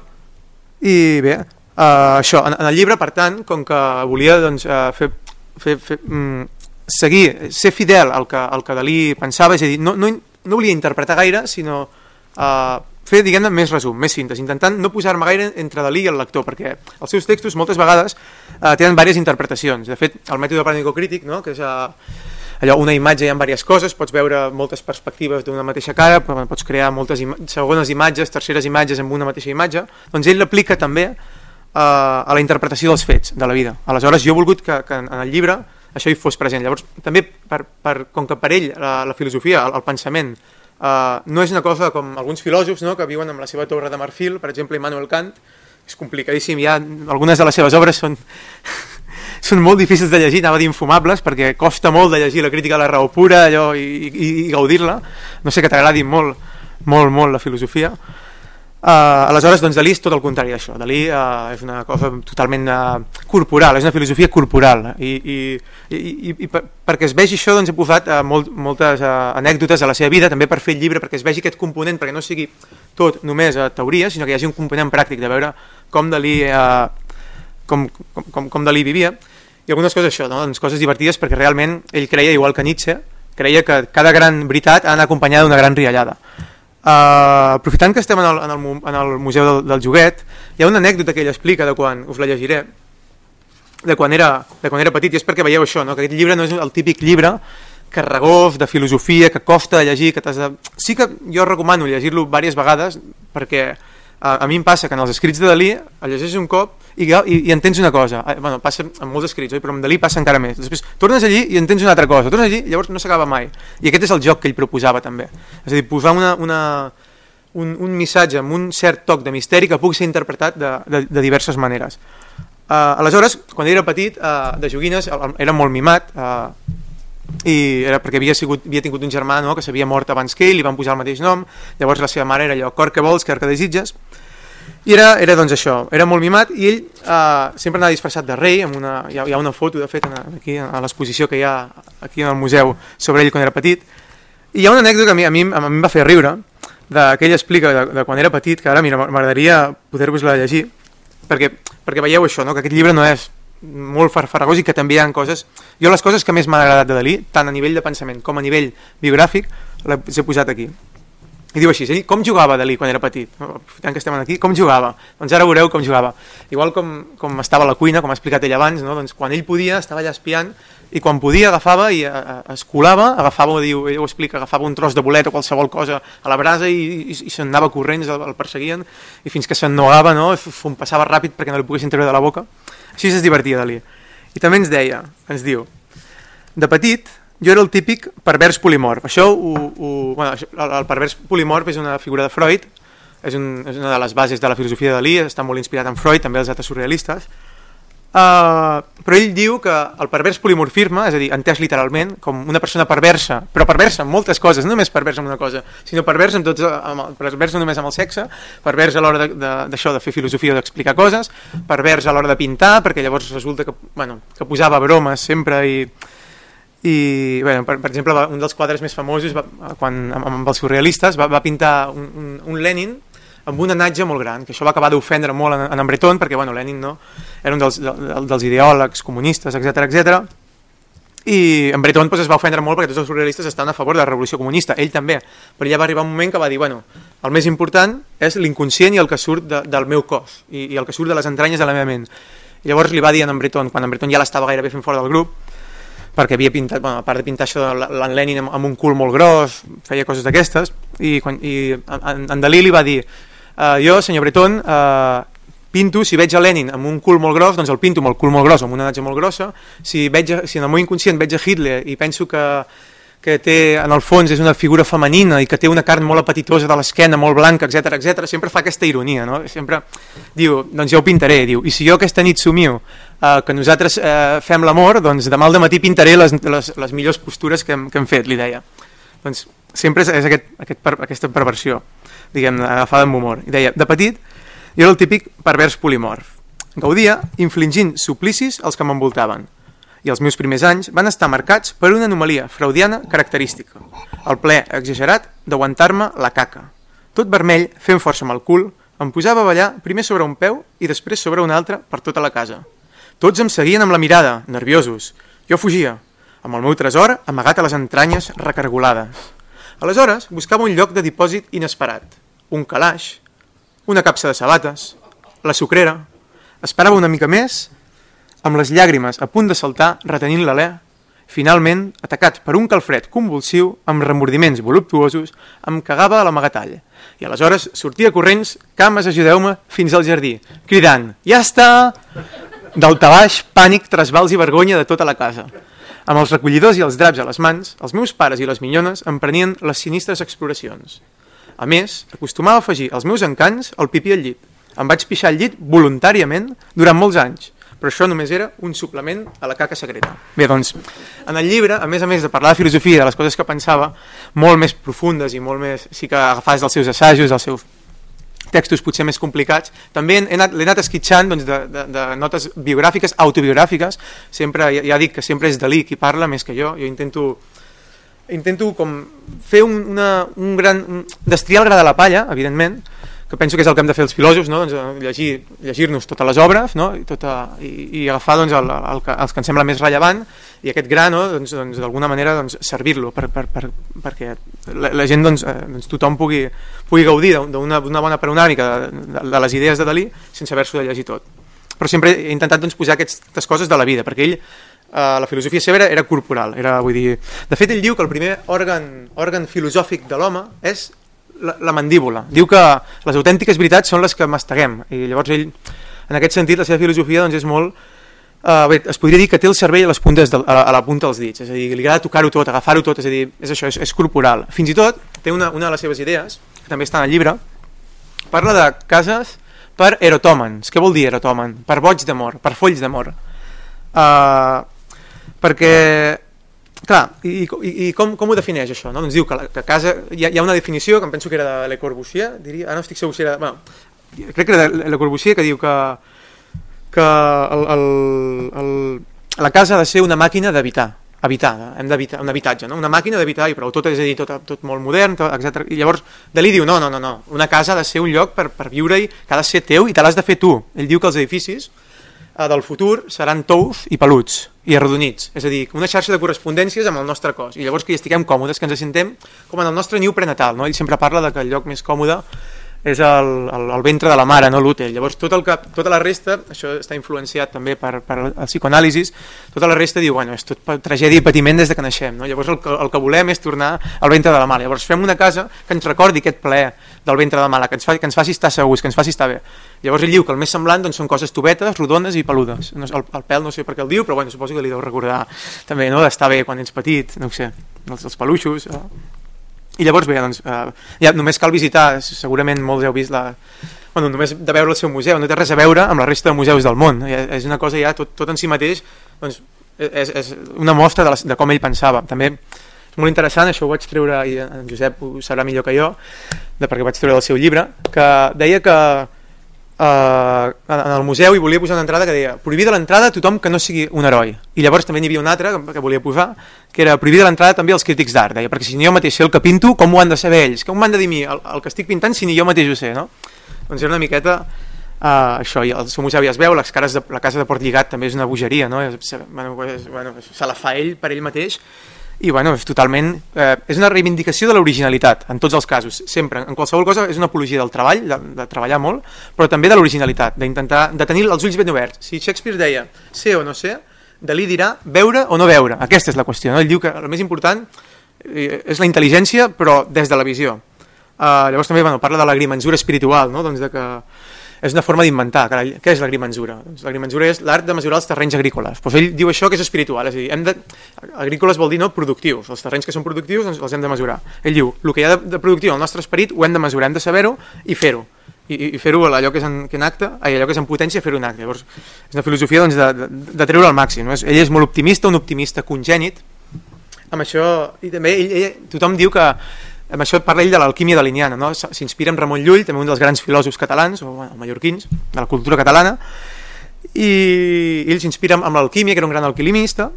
I bé, uh, això, en, en el llibre, per tant, com que volia doncs, uh, fer, fer, fer, um, seguir, ser fidel al que, al que Dalí pensava, és a dir, no, no, no volia interpretar gaire, sinó uh, fer, diguem-ne, més resum, més cintes, intentant no posar-me gaire entre Dalí i el lector, perquè els seus textos moltes vegades eh, tenen diverses interpretacions. De fet, el mètode pràctico-crític, no? que és eh, allò, una imatge hi ha diverses coses, pots veure moltes perspectives d'una mateixa cara, pots crear moltes ima segones imatges, terceres imatges amb una mateixa imatge, doncs ell l'aplica també eh, a la interpretació dels fets de la vida. Aleshores, jo he volgut que, que en el llibre això hi fos present. Llavors, també, per, per, com que per ell la, la filosofia, el, el pensament, Uh, no és una cosa com alguns filòsofs no, que viuen amb la seva torre de marfil, per exemple Immanuel Kant, és complicadíssim, ja algunes de les seves obres són, són molt difícils de llegir, anava d'infumables, perquè costa molt de llegir la crítica a la raó pura allò, i, i, i gaudir-la, no sé que t'agradi molt, molt, molt la filosofia, Uh, aleshores, doncs, Dalí és tot el contrari d'això. Dalí uh, és una cosa totalment uh, corporal, és una filosofia corporal. I, i, i, i per, perquè es vegi això, doncs, he posat uh, molt, moltes uh, anècdotes de la seva vida, també per fer el llibre, perquè es vegi aquest component, perquè no sigui tot només uh, teoria, sinó que hi hagi un component pràctic de veure com Dalí, uh, com, com, com, com Dalí vivia. I algunes coses això, no? doncs, coses divertides, perquè realment ell creia, igual que Nietzsche, creia que cada gran veritat ha d'anar acompanyada d'una gran riallada. Uh, aprofitant que estem en el, en el, en el Museu del, del Joguet, hi ha una anècdota que ell explica de quan, us la llegiré, de quan era, de quan era petit, i és perquè veieu això, no? que aquest llibre no és el típic llibre carregós de filosofia, que costa de llegir, que de... Sí que jo recomano llegir-lo diverses vegades, perquè a, a mi em passa que en els escrits de Dalí el llegeixes un cop i, i, i entens una cosa. Eh, bueno, passa amb molts escrits, oi? però amb Dalí passa encara més. Després tornes allí i entens una altra cosa, tornes allí i llavors no s'acaba mai. I aquest és el joc que ell proposava també. És a dir, posar una, una, un, un missatge amb un cert toc de misteri que pugui ser interpretat de, de, de diverses maneres. Uh, aleshores, quan era petit, uh, de joguines, era molt mimat, uh, i era perquè havia, sigut, havia tingut un germà no, que s'havia mort abans que ell, li van posar el mateix nom, llavors la seva mare era allò, cor que vols, cor que desitges, i era, era doncs això, era molt mimat i ell uh, sempre anava disfressat de rei, amb una, hi, ha, hi ha una foto de fet aquí a l'exposició que hi ha aquí el museu sobre ell quan era petit, i hi ha una anècdota que a mi, a mi, a mi em va fer riure, de, que ell explica de, de quan era petit, que ara m'agradaria poder-vos-la llegir, perquè, perquè veieu això, no? que aquest llibre no és molt farfaragós i que també hi ha coses... Jo les coses que més m'ha agradat de Dalí, tant a nivell de pensament com a nivell biogràfic, les he posat aquí. I diu així, ell com jugava Dalí quan era petit? Tant que estem aquí, com jugava? Doncs ara veureu com jugava. Igual com, com estava a la cuina, com ha explicat ell abans, no? doncs quan ell podia estava allà espiant i quan podia agafava i a, a, es colava, agafava, diu, ell ho explica, agafava un tros de bolet o qualsevol cosa a la brasa i, i, i se'n anava corrents, el, el perseguien i fins que s'ennogava, no? Fum, passava ràpid perquè no li poguessin treure de la boca. Així es divertia Dalí. I també ens deia, ens diu, de petit jo era el típic pervers polimorf. Això ho, ho, bueno, el, el pervers polimorf és una figura de Freud, és, un, és una de les bases de la filosofia de Dalí, està molt inspirat en Freud, també els altres surrealistes, Uh, però ell diu que el pervers polimorfisme, és a dir, entès literalment, com una persona perversa, però perversa en moltes coses, no només perversa en una cosa, sinó perversa en tots, amb, perversa no només amb el sexe, pervers a l'hora d'això, de, de, de fer filosofia o d'explicar coses, pervers a l'hora de pintar, perquè llavors resulta que, bueno, que posava bromes sempre i, i bueno, per, per exemple, un dels quadres més famosos, va, quan, amb, amb els surrealistes, va, va pintar un, un, un Lenin amb un anatge molt gran, que això va acabar d'ofendre molt en, en Breton, perquè bueno, Lenin no, era un dels, de, dels ideòlegs comunistes, etc etc. i en Breton pues, es va ofendre molt perquè tots els surrealistes estan a favor de la revolució comunista, ell també, però ja va arribar un moment que va dir, bueno, el més important és l'inconscient i el que surt de, del meu cos, i, i el que surt de les entranyes de la meva ment. I llavors li va dir a en Breton, quan en Breton ja l'estava gairebé fent fora del grup, perquè havia pintat, bueno, a part de pintar això l'en Lenin amb, amb un cul molt gros, feia coses d'aquestes, i, quan, i en, en Dalí li va dir, Uh, jo, senyor Breton, uh, pinto, si veig a Lenin amb un cul molt gros, doncs el pinto amb el cul molt gros, amb una natge molt grossa. Si, veig, si en el meu inconscient veig a Hitler i penso que, que té, en el fons és una figura femenina i que té una carn molt apetitosa de l'esquena, molt blanca, etc etc, sempre fa aquesta ironia, no? Sempre diu, doncs jo ho pintaré, diu, i si jo aquesta nit somio uh, que nosaltres uh, fem l'amor, doncs demà al matí pintaré les, les, les millors postures que hem, que hem fet, li deia. Doncs sempre és, és aquest, aquest, aquesta perversió diguem agafada amb humor. I deia, de petit, jo era el típic pervers polimorf. Gaudia infligint suplicis als que m'envoltaven. I els meus primers anys van estar marcats per una anomalia freudiana característica. El ple exagerat d'aguantar-me la caca. Tot vermell, fent força amb el cul, em posava a ballar primer sobre un peu i després sobre un altre per tota la casa. Tots em seguien amb la mirada, nerviosos. Jo fugia, amb el meu tresor amagat a les entranyes recargolades. Aleshores, buscava un lloc de dipòsit inesperat, un calaix, una capsa de sabates, la sucrera. Esperava una mica més, amb les llàgrimes a punt de saltar, retenint l'alè. Finalment, atacat per un calfred convulsiu, amb remordiments voluptuosos, em cagava a l'amagatall. I aleshores sortia corrents, cames, ajudeu-me, fins al jardí, cridant, ja està! Del tabaix, pànic, trasbals i vergonya de tota la casa. Amb els recollidors i els draps a les mans, els meus pares i les minyones em prenien les sinistres exploracions. A més, acostumava a afegir als meus encants el pipí al llit. Em vaig pixar al llit voluntàriament durant molts anys, però això només era un suplement a la caca secreta. Bé, doncs, en el llibre, a més a més de parlar de filosofia, de les coses que pensava, molt més profundes i molt més, sí que agafades dels seus assajos, dels seus textos potser més complicats. També l'he anat, anat esquitxant doncs, de, de, de notes biogràfiques, autobiogràfiques. Sempre, ja, ja dic que sempre és Dalí qui parla més que jo. Jo intento, intento com fer un, una, un gran... destriar el gra de la palla, evidentment, que penso que és el que hem de fer els filòsofs, no? doncs, eh, llegir, llegir-nos totes les obres no? I, tota, i, i agafar doncs, el, el, el, els que ens sembla més rellevant i aquest gra no? doncs, doncs, d'alguna manera doncs, servir-lo per, per, per, perquè la, la gent, doncs, eh, doncs, tothom pugui, pugui gaudir d'una bona paronàmica de, de, de les idees de Dalí sense haver-s'ho de llegir tot. però sempre he intentat doncs, posar aquestes coses de la vida, perquè ell, eh, la filosofia seva era, era corporal, era, vull dir... De fet, ell diu que el primer òrgan, òrgan filosòfic de l'home és la, la mandíbula. Diu que les autèntiques veritats són les que masteguem, i llavors ell, en aquest sentit, la seva filosofia doncs, és molt... Uh, bé, es podria dir que té el cervell a les puntes de, a, la, a la punta dels dits, és a dir, li agrada tocar-ho tot, agafar-ho tot, és a dir, és això, és, és corporal. Fins i tot té una, una de les seves idees, que també està en el llibre, parla de cases per erotòmens. Què vol dir erotòmen? Per boig d'amor, per folls d'amor. Uh, perquè, clar, i, i, i com, com ho defineix això? No? Doncs diu que, la, que casa, hi ha, hi ha una definició que em penso que era de Le Corbusier, diria, ara no estic segur si era... Bueno, crec que era de Le Corbusier que diu que, que el, el, el, la casa ha de ser una màquina d'habitar habitar, hem d'habitar un habitatge, no? una màquina d'habitar i prou, tot és a dir, tot, tot molt modern, tot, etc. I llavors Dalí diu, no, no, no, no, una casa ha de ser un lloc per, per viure-hi, que ha de ser teu i te l'has de fer tu. Ell diu que els edificis del futur seran tous i peluts i arrodonits, és a dir, una xarxa de correspondències amb el nostre cos, i llavors que hi estiguem còmodes, que ens sentem com en el nostre niu prenatal, no? ell sempre parla de que el lloc més còmode és el, el, el ventre de la mare, no l'útel. Llavors tot el que, tota la resta, això està influenciat també per, per el psicoanàlisis, tota la resta diu, bueno, és tot tragèdia i patiment des de que naixem. No? Llavors el, el que volem és tornar al ventre de la mare. Llavors fem una casa que ens recordi aquest ple del ventre de la mare, que ens, fa, que ens faci estar segurs, que ens faci estar bé. Llavors ell diu que el més semblant doncs, són coses tobetes, rodones i peludes. No, el, el pèl no sé per què el diu, però bueno, suposo que li deu recordar també no? d'estar bé quan ets petit, no sé, els, els peluixos... Eh? I llavors bé, doncs, eh, ja només cal visitar, segurament molts heu vist la... Bueno, només de veure el seu museu, no té res a veure amb la resta de museus del món, és una cosa ja tot, tot en si mateix, doncs, és, és una mostra de, la, de com ell pensava. També és molt interessant, això ho vaig treure, i en Josep ho sabrà millor que jo, de perquè vaig treure el seu llibre, que deia que eh, en el museu i volia posar una entrada que deia prohibida l'entrada a tothom que no sigui un heroi i llavors també n'hi havia una altra que volia posar que era prohibida l'entrada també als crítics d'art deia, perquè si ni jo mateix sé el que pinto com ho han de saber ells com m'han de dir mi el, el que estic pintant si ni jo mateix ho sé no? doncs era una miqueta uh, això, i el seu museu ja es veu les cares de, la casa de Port Lligat també és una bogeria no? és, bueno, és, bueno, se la fa ell per ell mateix i bueno, és totalment eh, és una reivindicació de l'originalitat en tots els casos, sempre, en qualsevol cosa és una apologia del treball, de, de treballar molt però també de l'originalitat, d'intentar de tenir els ulls ben oberts, si Shakespeare deia sé o no sé, Dalí dirà veure o no veure, aquesta és la qüestió no? ell diu que el més important eh, és la intel·ligència però des de la visió uh, llavors també bueno, parla de l'agrimensura espiritual no? doncs de que és una forma d'inventar. Què és l'agrimensura? Doncs l'agrimensura és l'art de mesurar els terrenys agrícoles. Pues ell diu això que és espiritual, és a dir, hem de... agrícoles vol dir no productius, els terrenys que són productius doncs els hem de mesurar. Ell diu, el que hi ha de, productiu al nostre esperit ho hem de mesurar, hem de saber-ho i fer-ho i, i fer-ho allò que és en, que en acte, allò que és en potència, fer-ho en acte. Llavors, és una filosofia doncs, de, de, de treure al màxim. No? Ell és molt optimista, un optimista congènit, amb això, i també ell, ell, tothom diu que amb això parla ell de l'alquímia de l'Iniana, no? s'inspira en Ramon Llull, també un dels grans filòsofs catalans, o bueno, mallorquins, de la cultura catalana, i ell s'inspira amb l'alquímia, que era un gran alquilimista,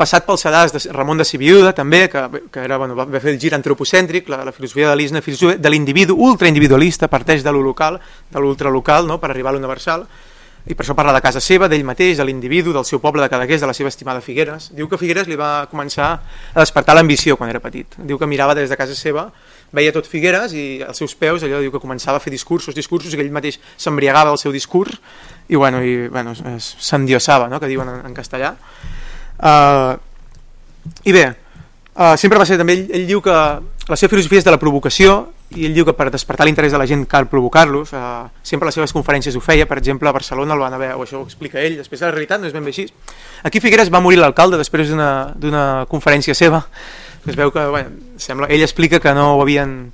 passat pel sedàs de Ramon de Sibiuda, també, que, que era, bueno, va fer el gir antropocèntric, la, la filosofia de l'isna, filosofia de l'individu ultraindividualista, parteix de lo local, de l'ultralocal, no?, per arribar a l'universal, i per això parla de casa seva, d'ell mateix, de l'individu, del seu poble de Cadaqués, de la seva estimada Figueres. Diu que Figueres li va començar a despertar l'ambició quan era petit. Diu que mirava des de casa seva, veia tot Figueres i als seus peus allò diu que començava a fer discursos, discursos, i ell mateix s'embriagava del seu discurs i, bueno, i bueno, s'endiosava, no?, que diuen en, en castellà. Uh, I bé, uh, sempre va ser també, ell, ell diu que la seva filosofia és de la provocació i ell diu que per despertar l'interès de la gent cal provocar-los. Eh, sempre a les seves conferències ho feia per exemple a Barcelona el van haver, o això ho explica ell després la realitat no és ben bé així. Aquí Figueres va morir l'alcalde després d'una conferència seva. Es veu que, bueno, sembla, ell explica que no ho havien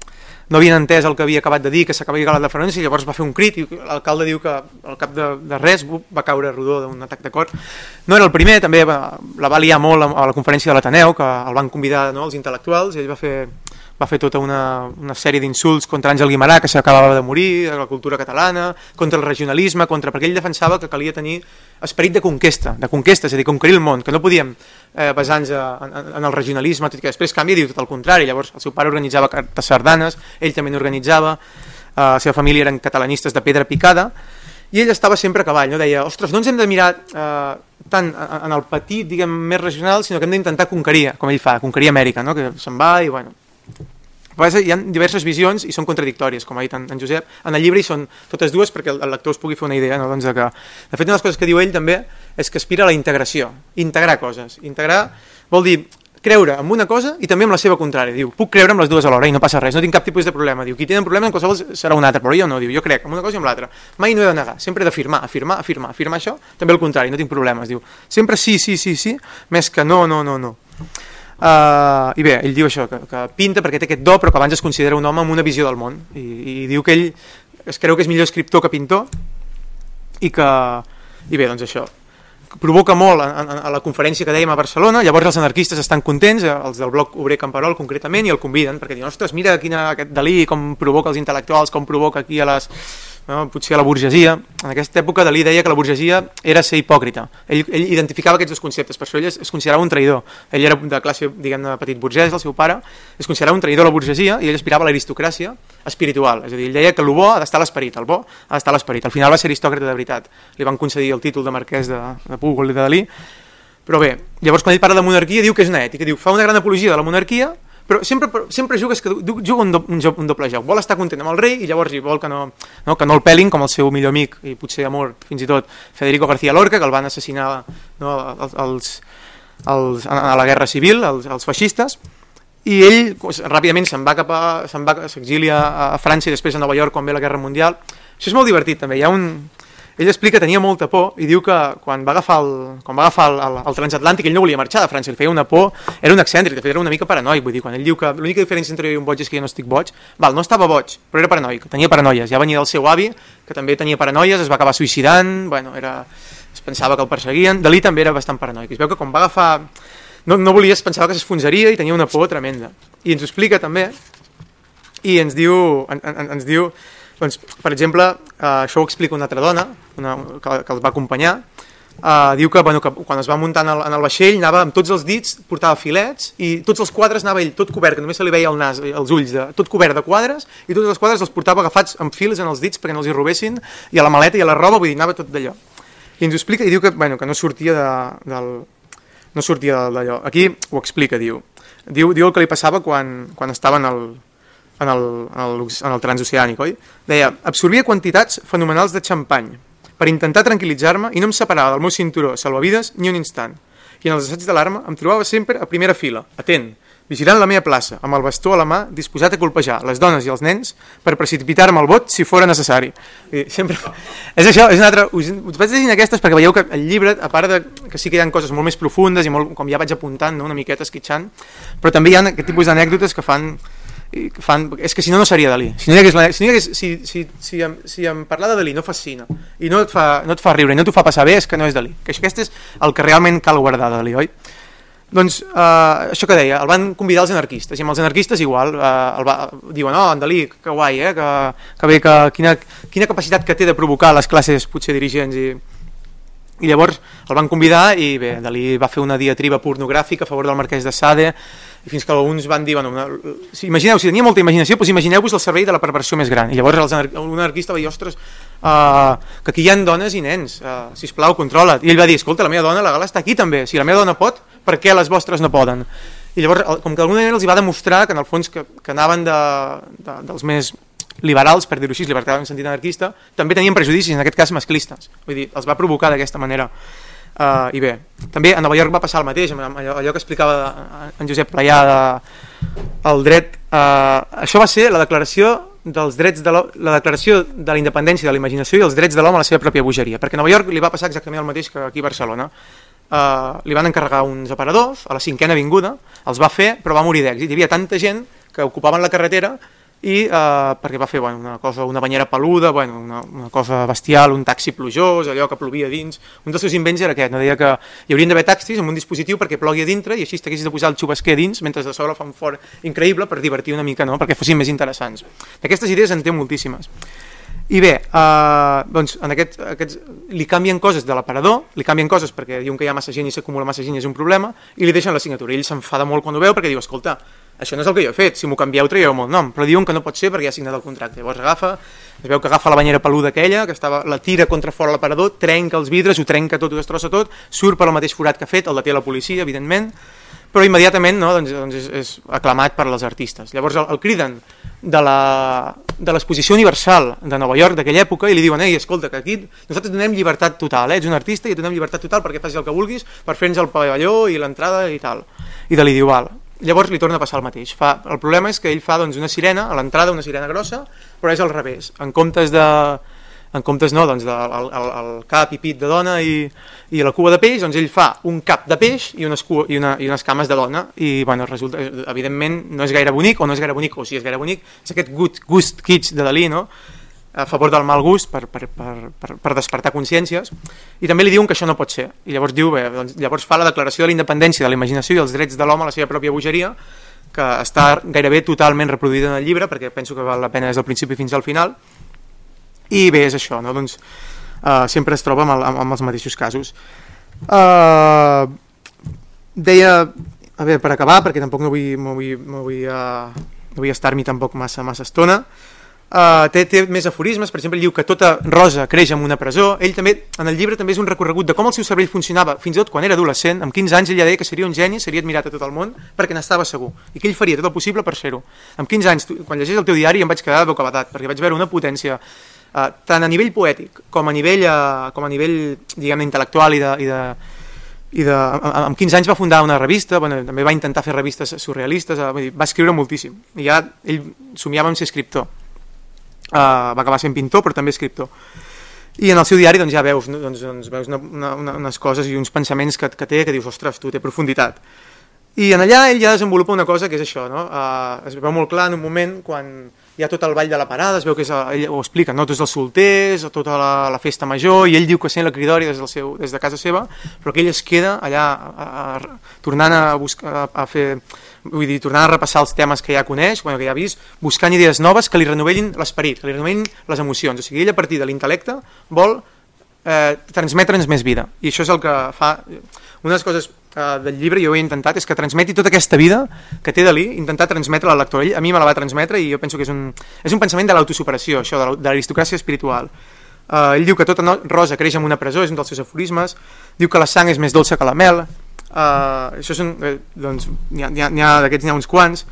no havien entès el que havia acabat de dir, que s'acabava de la França i llavors va fer un crit i l'alcalde diu que al cap de, de res va caure rodó d'un atac de cor. No era el primer, també va, la va liar molt a la conferència de l'Ateneu, que el van convidar no, els intel·lectuals i ell va fer va fer tota una, una sèrie d'insults contra Àngel Guimarà, que s'acabava de morir, la cultura catalana, contra el regionalisme, contra perquè ell defensava que calia tenir esperit de conquesta, de conquesta, és a dir, conquerir el món, que no podíem eh, basar-nos en, en el regionalisme, tot i que després canvia diu tot el contrari, llavors el seu pare organitzava cartes sardanes, ell també n'organitzava, eh, la seva família eren catalanistes de pedra picada, i ell estava sempre a cavall, no? deia, ostres, no ens hem de mirar eh, tant en el petit, diguem, més regional, sinó que hem d'intentar conquerir, com ell fa, conquerir Amèrica, no? que se'n va i, bueno, Passa, hi ha diverses visions i són contradictòries, com ha dit en, en Josep. En el llibre hi són totes dues perquè el, el lector es pugui fer una idea. No? Doncs de, que, de fet, una de les coses que diu ell també és que aspira a la integració, integrar coses. Integrar vol dir creure en una cosa i també en la seva contrària. Diu, puc creure en les dues alhora i no passa res, no tinc cap tipus de problema. Diu, qui té un problema en qualsevol serà un altre, però jo no. Diu, jo crec en una cosa i en l'altra. Mai no he de negar, sempre he d'afirmar, afirmar, afirmar, afirmar això. També el contrari, no tinc problemes. Diu, sempre sí, sí, sí, sí, més que no, no, no, no. Uh, I bé, ell diu això, que, que pinta perquè té aquest do, però que abans es considera un home amb una visió del món. I, i diu que ell es creu que és millor escriptor que pintor i que... I bé, doncs això, provoca molt a, a, a la conferència que dèiem a Barcelona, llavors els anarquistes estan contents, eh, els del bloc obrer Camperol concretament, i el conviden, perquè diuen, ostres, mira quina, aquest Dalí, com provoca els intel·lectuals, com provoca aquí a les, no? potser a la burgesia. En aquesta època Dalí deia que la burgesia era ser hipòcrita. Ell, ell identificava aquests dos conceptes, per això ell es, es considerava un traïdor. Ell era de classe, diguem-ne, petit burgès, el seu pare, es considerava un traïdor a la burgesia i ell aspirava a l'aristocràcia espiritual. És a dir, ell deia que el bo ha d'estar l'esperit, el bo ha d'estar l'esperit. Al final va ser aristòcrata de veritat. Li van concedir el títol de marquès de, de Púgol i de Dalí. Però bé, llavors quan ell parla de monarquia diu que és una ètica, diu fa una gran apologia de la monarquia però sempre, sempre jugues que juga un, do, un, joc, un doble joc, vol estar content amb el rei i llavors hi vol que no, no, que no el pelin com el seu millor amic i potser amor fins i tot Federico García Lorca que el van assassinar no, els, els, a la guerra civil els, els feixistes. I ell pues, ràpidament se'n va cap a s'exilia a França i després a Nova York quan ve la Guerra Mundial. Això és molt divertit també, hi ha un, ell explica que tenia molta por i diu que quan va agafar el, quan va agafar el, el, el transatlàntic ell no volia marxar de França, li feia una por, era un excèntric, de fet era una mica paranoic, vull dir, quan ell diu que l'única diferència entre jo i un boig és que jo no estic boig, val, no estava boig, però era paranoic, tenia paranoies, ja venia del seu avi, que també tenia paranoies, es va acabar suïcidant, bueno, era, es pensava que el perseguien, Dalí també era bastant paranoic, es veu que quan va agafar, no, no volia, es pensava que s'esfonsaria i tenia una por tremenda, i ens ho explica també, i ens diu, en, en, ens diu doncs, per exemple, eh, això ho explica una altra dona una, que, que els va acompanyar, Uh, diu que, bueno, que quan es va muntar en el, en el vaixell anava amb tots els dits, portava filets i tots els quadres anava ell tot cobert, que només se li veia el nas, els ulls, de, tot cobert de quadres i tots els quadres els portava agafats amb fils en els dits perquè no els hi robessin i a la maleta i a la roba, vull dir, anava tot d'allò. I ens ho explica i diu que, bueno, que no sortia de, del, no sortia d'allò. Aquí ho explica, diu. Diu, diu el que li passava quan, quan estava en el, en el, en el, en el transoceànic, oi? Deia, absorbia quantitats fenomenals de xampany per intentar tranquil·litzar-me i no em separava del meu cinturó salvavides ni un instant. I en els assaigs d'alarma em trobava sempre a primera fila, atent, vigilant la meva plaça, amb el bastó a la mà, disposat a colpejar les dones i els nens per precipitar-me al vot si fora necessari. I sempre... És això, és una altra... Us, us vaig llegint aquestes perquè veieu que el llibre, a part de que sí que hi ha coses molt més profundes i molt, com ja vaig apuntant, no? una miqueta esquitxant, però també hi ha aquest tipus d'anècdotes que fan fan, és que si no no seria Dalí si, no hi hagués, si, no hi hagués, si, si, si, em, si em parlar de Dalí no fascina i no et, fa, no et fa riure i no t'ho fa passar bé és que no és Dalí que aquest és el que realment cal guardar de Dalí oi? doncs eh, això que deia el van convidar els anarquistes i amb els anarquistes igual eh, el va, diuen oh en Dalí que guai eh? que, que bé que quina, quina capacitat que té de provocar les classes potser dirigents i, i llavors el van convidar i bé, Dalí va fer una diatriba pornogràfica a favor del marquès de Sade i fins que alguns van dir, bueno, una, si imagineu, si tenia molta imaginació, doncs imagineu-vos el servei de la perversió més gran. I llavors els, un anarquista va dir, ostres, uh, que aquí hi ha dones i nens, uh, sisplau, controla't. I ell va dir, escolta, la meva dona legal està aquí també, si la meva dona pot, per què les vostres no poden? I llavors, com que d'alguna manera els hi va demostrar que en el fons que, que anaven de, de, dels més liberals, per dir-ho així, libertari en sentit anarquista, també tenien prejudicis, en aquest cas masclistes. Vull dir, els va provocar d'aquesta manera. Uh, I bé, també a Nova York va passar el mateix, allò, allò que explicava en Josep Playà de, el dret... Uh, això va ser la declaració dels drets de la declaració de la independència de la imaginació i els drets de l'home a la seva pròpia bogeria, perquè a Nova York li va passar exactament el mateix que aquí a Barcelona. Uh, li van encarregar uns aparadors a la cinquena avinguda, els va fer però va morir d'èxit. Hi havia tanta gent que ocupaven la carretera i eh, perquè va fer bueno, una, cosa, una banyera peluda, bueno, una, una cosa bestial, un taxi plujós, allò que plovia dins. Un dels seus invents era aquest, no? deia que hi haurien d'haver taxis amb un dispositiu perquè plogui a dintre i així t'haguessis de posar el xubasquer dins mentre de sobre fa un fort increïble per divertir una mica, no? perquè fossin més interessants. D'aquestes idees en té moltíssimes. I bé, eh, doncs en aquest, aquests, li canvien coses de l'aparador, li canvien coses perquè diuen que hi ha massa gent i s'acumula massa gent i és un problema, i li deixen la signatura. I ell s'enfada molt quan ho veu perquè diu, escolta, això no és el que jo he fet, si m'ho canvieu traieu molt nom, però diuen que no pot ser perquè ja ha signat el contracte. Llavors agafa, es veu que agafa la banyera peluda aquella, que estava, la tira contra fora l'aparador, trenca els vidres, ho trenca tot, ho destrossa tot, surt per al mateix forat que ha fet, el deté la policia, evidentment, però immediatament no, doncs, doncs és, és aclamat per als artistes. Llavors el, el criden de l'exposició universal de Nova York d'aquella època i li diuen, ei, escolta, que aquí nosaltres donem llibertat total, eh? ets un artista i et donem llibertat total perquè facis el que vulguis per fer-nos el pavelló i l'entrada i tal. I de li diu, val. Llavors li torna a passar el mateix. Fa, el problema és que ell fa doncs, una sirena, a l'entrada una sirena grossa, però és al revés. En comptes de en comptes no, doncs, del el, el, el cap i pit de dona i, i la cua de peix, doncs ell fa un cap de peix i unes, cua, i, una, i unes cames de dona i bueno, resulta, evidentment no és gaire bonic o no és gaire bonic o si és gaire bonic és aquest gust, kitsch de Dalí no? A favor del mal gust per, per, per, per, per despertar consciències i també li diuen que això no pot ser i llavors diu bé, doncs, llavors fa la declaració de la independència de la imaginació i els drets de l'home a la seva pròpia bogeria que està gairebé totalment reproduïda en el llibre perquè penso que val la pena des del principi fins al final i bé, és això, no? doncs, uh, sempre es troba amb, el, amb els mateixos casos. Uh, deia, a veure, per acabar, perquè tampoc no vull, no vull, no vull, uh, no vull estar-m'hi tampoc massa, massa estona, Uh, té, té més aforismes, per exemple, diu que tota rosa creix en una presó. Ell també, en el llibre també és un recorregut de com el seu cervell funcionava fins i tot quan era adolescent. Amb 15 anys ell ja deia que seria un geni, seria admirat a tot el món perquè n'estava segur i que ell faria tot el possible per ser-ho. Amb 15 anys, quan llegeix el teu diari em vaig quedar bocabadat perquè vaig veure una potència uh, tant a nivell poètic com a nivell, uh, com a nivell diguem intel·lectual i de, i de, i de, amb 15 anys va fundar una revista, bueno, també va intentar fer revistes surrealistes, va escriure moltíssim i ja ell somiava en ser escriptor uh, va acabar sent pintor però també escriptor i en el seu diari doncs, ja veus, doncs, doncs, veus una, una, unes coses i uns pensaments que, que té que dius, ostres, tu té profunditat i en allà ell ja desenvolupa una cosa que és això, no? Uh, es veu molt clar en un moment quan hi ha tot el ball de la parada, es veu que és, ell ho explica, no? tots els solters, tota la, la festa major, i ell diu que sent la cridòria des, del seu, des de casa seva, però que ell es queda allà a, a, tornant a, buscar, a, a fer, vull dir, tornant a repassar els temes que ja coneix, bueno, que ja ha vist, buscant idees noves que li renovellin l'esperit, que li renovellin les emocions, o sigui, ell a partir de l'intel·lecte vol eh, transmetre'ns més vida, i això és el que fa... Una de les coses uh, del llibre jo he intentat és que transmeti tota aquesta vida que té Dalí, intentar transmetre al lector. Ell a mi me la va transmetre i jo penso que és un, és un pensament de l'autosuperació, això, de l'aristocràcia espiritual. Uh, ell diu que tota rosa creix en una presó, és un dels seus aforismes, diu que la sang és més dolça que la mel, uh, això són, eh, doncs, n'hi ha, ha, d'aquests n'hi ha uns quants,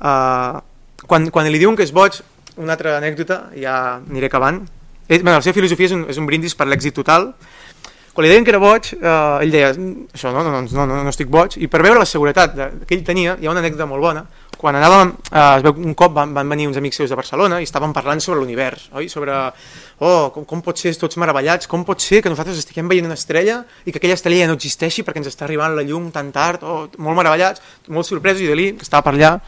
uh, quan, quan li diuen que és boig, una altra anècdota, ja aniré acabant, ell, bueno, la seva filosofia és un, és un brindis per l'èxit total, quan li deien que era boig, eh, ell deia, això no, no, no, no, no estic boig, i per veure la seguretat de, que ell tenia, hi ha una anècdota molt bona, quan anàvem, eh, es veu un cop van, van venir uns amics seus de Barcelona i estaven parlant sobre l'univers, oi? sobre oh, com, com pot ser tots meravellats, com pot ser que nosaltres estiguem veient una estrella i que aquella estrella ja no existeixi perquè ens està arribant la llum tan tard, oh, molt meravellats, molt sorpresos, i Dalí, que estava per allà,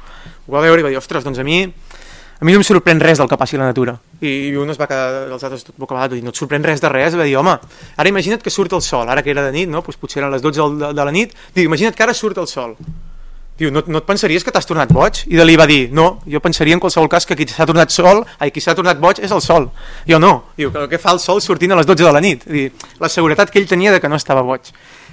ho va veure i va dir, ostres, doncs a mi a mi no em sorprèn res del que passi a la natura. I, i un es va quedar dels altres tot bocabadat i no et sorprèn res de res, va dir, home, ara imagina't que surt el sol, ara que era de nit, no? pues potser eren les 12 de, de la nit, diu, imagina't que ara surt el sol. Diu, no, no et pensaries que t'has tornat boig? I Dalí va dir, no, jo pensaria en qualsevol cas que qui s'ha tornat sol, ai, qui s'ha tornat boig és el sol. Jo no, diu, que què fa el sol sortint a les 12 de la nit? Diu, la seguretat que ell tenia de que no estava boig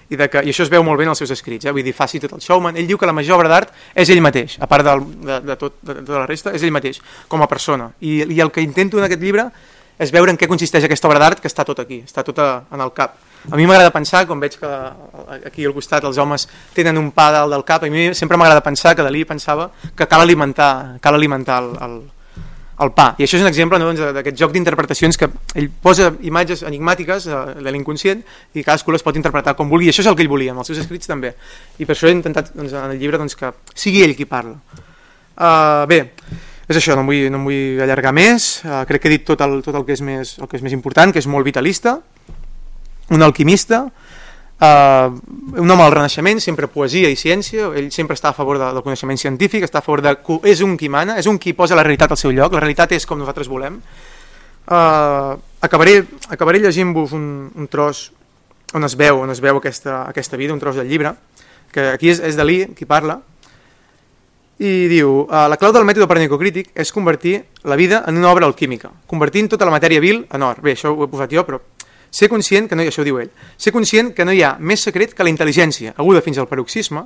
i, de que, i això es veu molt bé en els seus escrits, eh? vull dir, faci tot el showman, ell diu que la major obra d'art és ell mateix, a part del, de, de, tot, de, de la resta, és ell mateix, com a persona, I, i el que intento en aquest llibre és veure en què consisteix aquesta obra d'art que està tot aquí, està tota en el cap. A mi m'agrada pensar, com veig que aquí al costat els homes tenen un pa dalt del cap, a mi sempre m'agrada pensar que Dalí pensava que cal alimentar, cal alimentar el, el, el pa. I això és un exemple no, doncs, d'aquest joc d'interpretacions que ell posa imatges enigmàtiques eh, de l'inconscient i cadascú les pot interpretar com vulgui. I això és el que ell volia, amb els seus escrits també. I per això he intentat doncs, en el llibre doncs, que sigui ell qui parla. Uh, bé, és això, no em vull, no em vull allargar més. Uh, crec que he dit tot el, tot el, que és més, el que és més important, que és molt vitalista, un alquimista, Uh, un home al Renaixement, sempre poesia i ciència, ell sempre està a favor de, del coneixement científic, està a favor de... és un qui mana, és un qui posa la realitat al seu lloc, la realitat és com nosaltres volem. Uh, acabaré, acabaré llegint-vos un, un tros on es veu, on es veu aquesta, aquesta vida, un tros del llibre, que aquí és, és Dalí qui parla, i diu, uh, la clau del mètode parnicocrític és convertir la vida en una obra alquímica, convertint tota la matèria vil en or. Bé, això ho he posat jo, però Ser conscient que no hi, això ho diu ell, ser conscient que no hi ha més secret que la intel·ligència, aguda fins al paroxisme,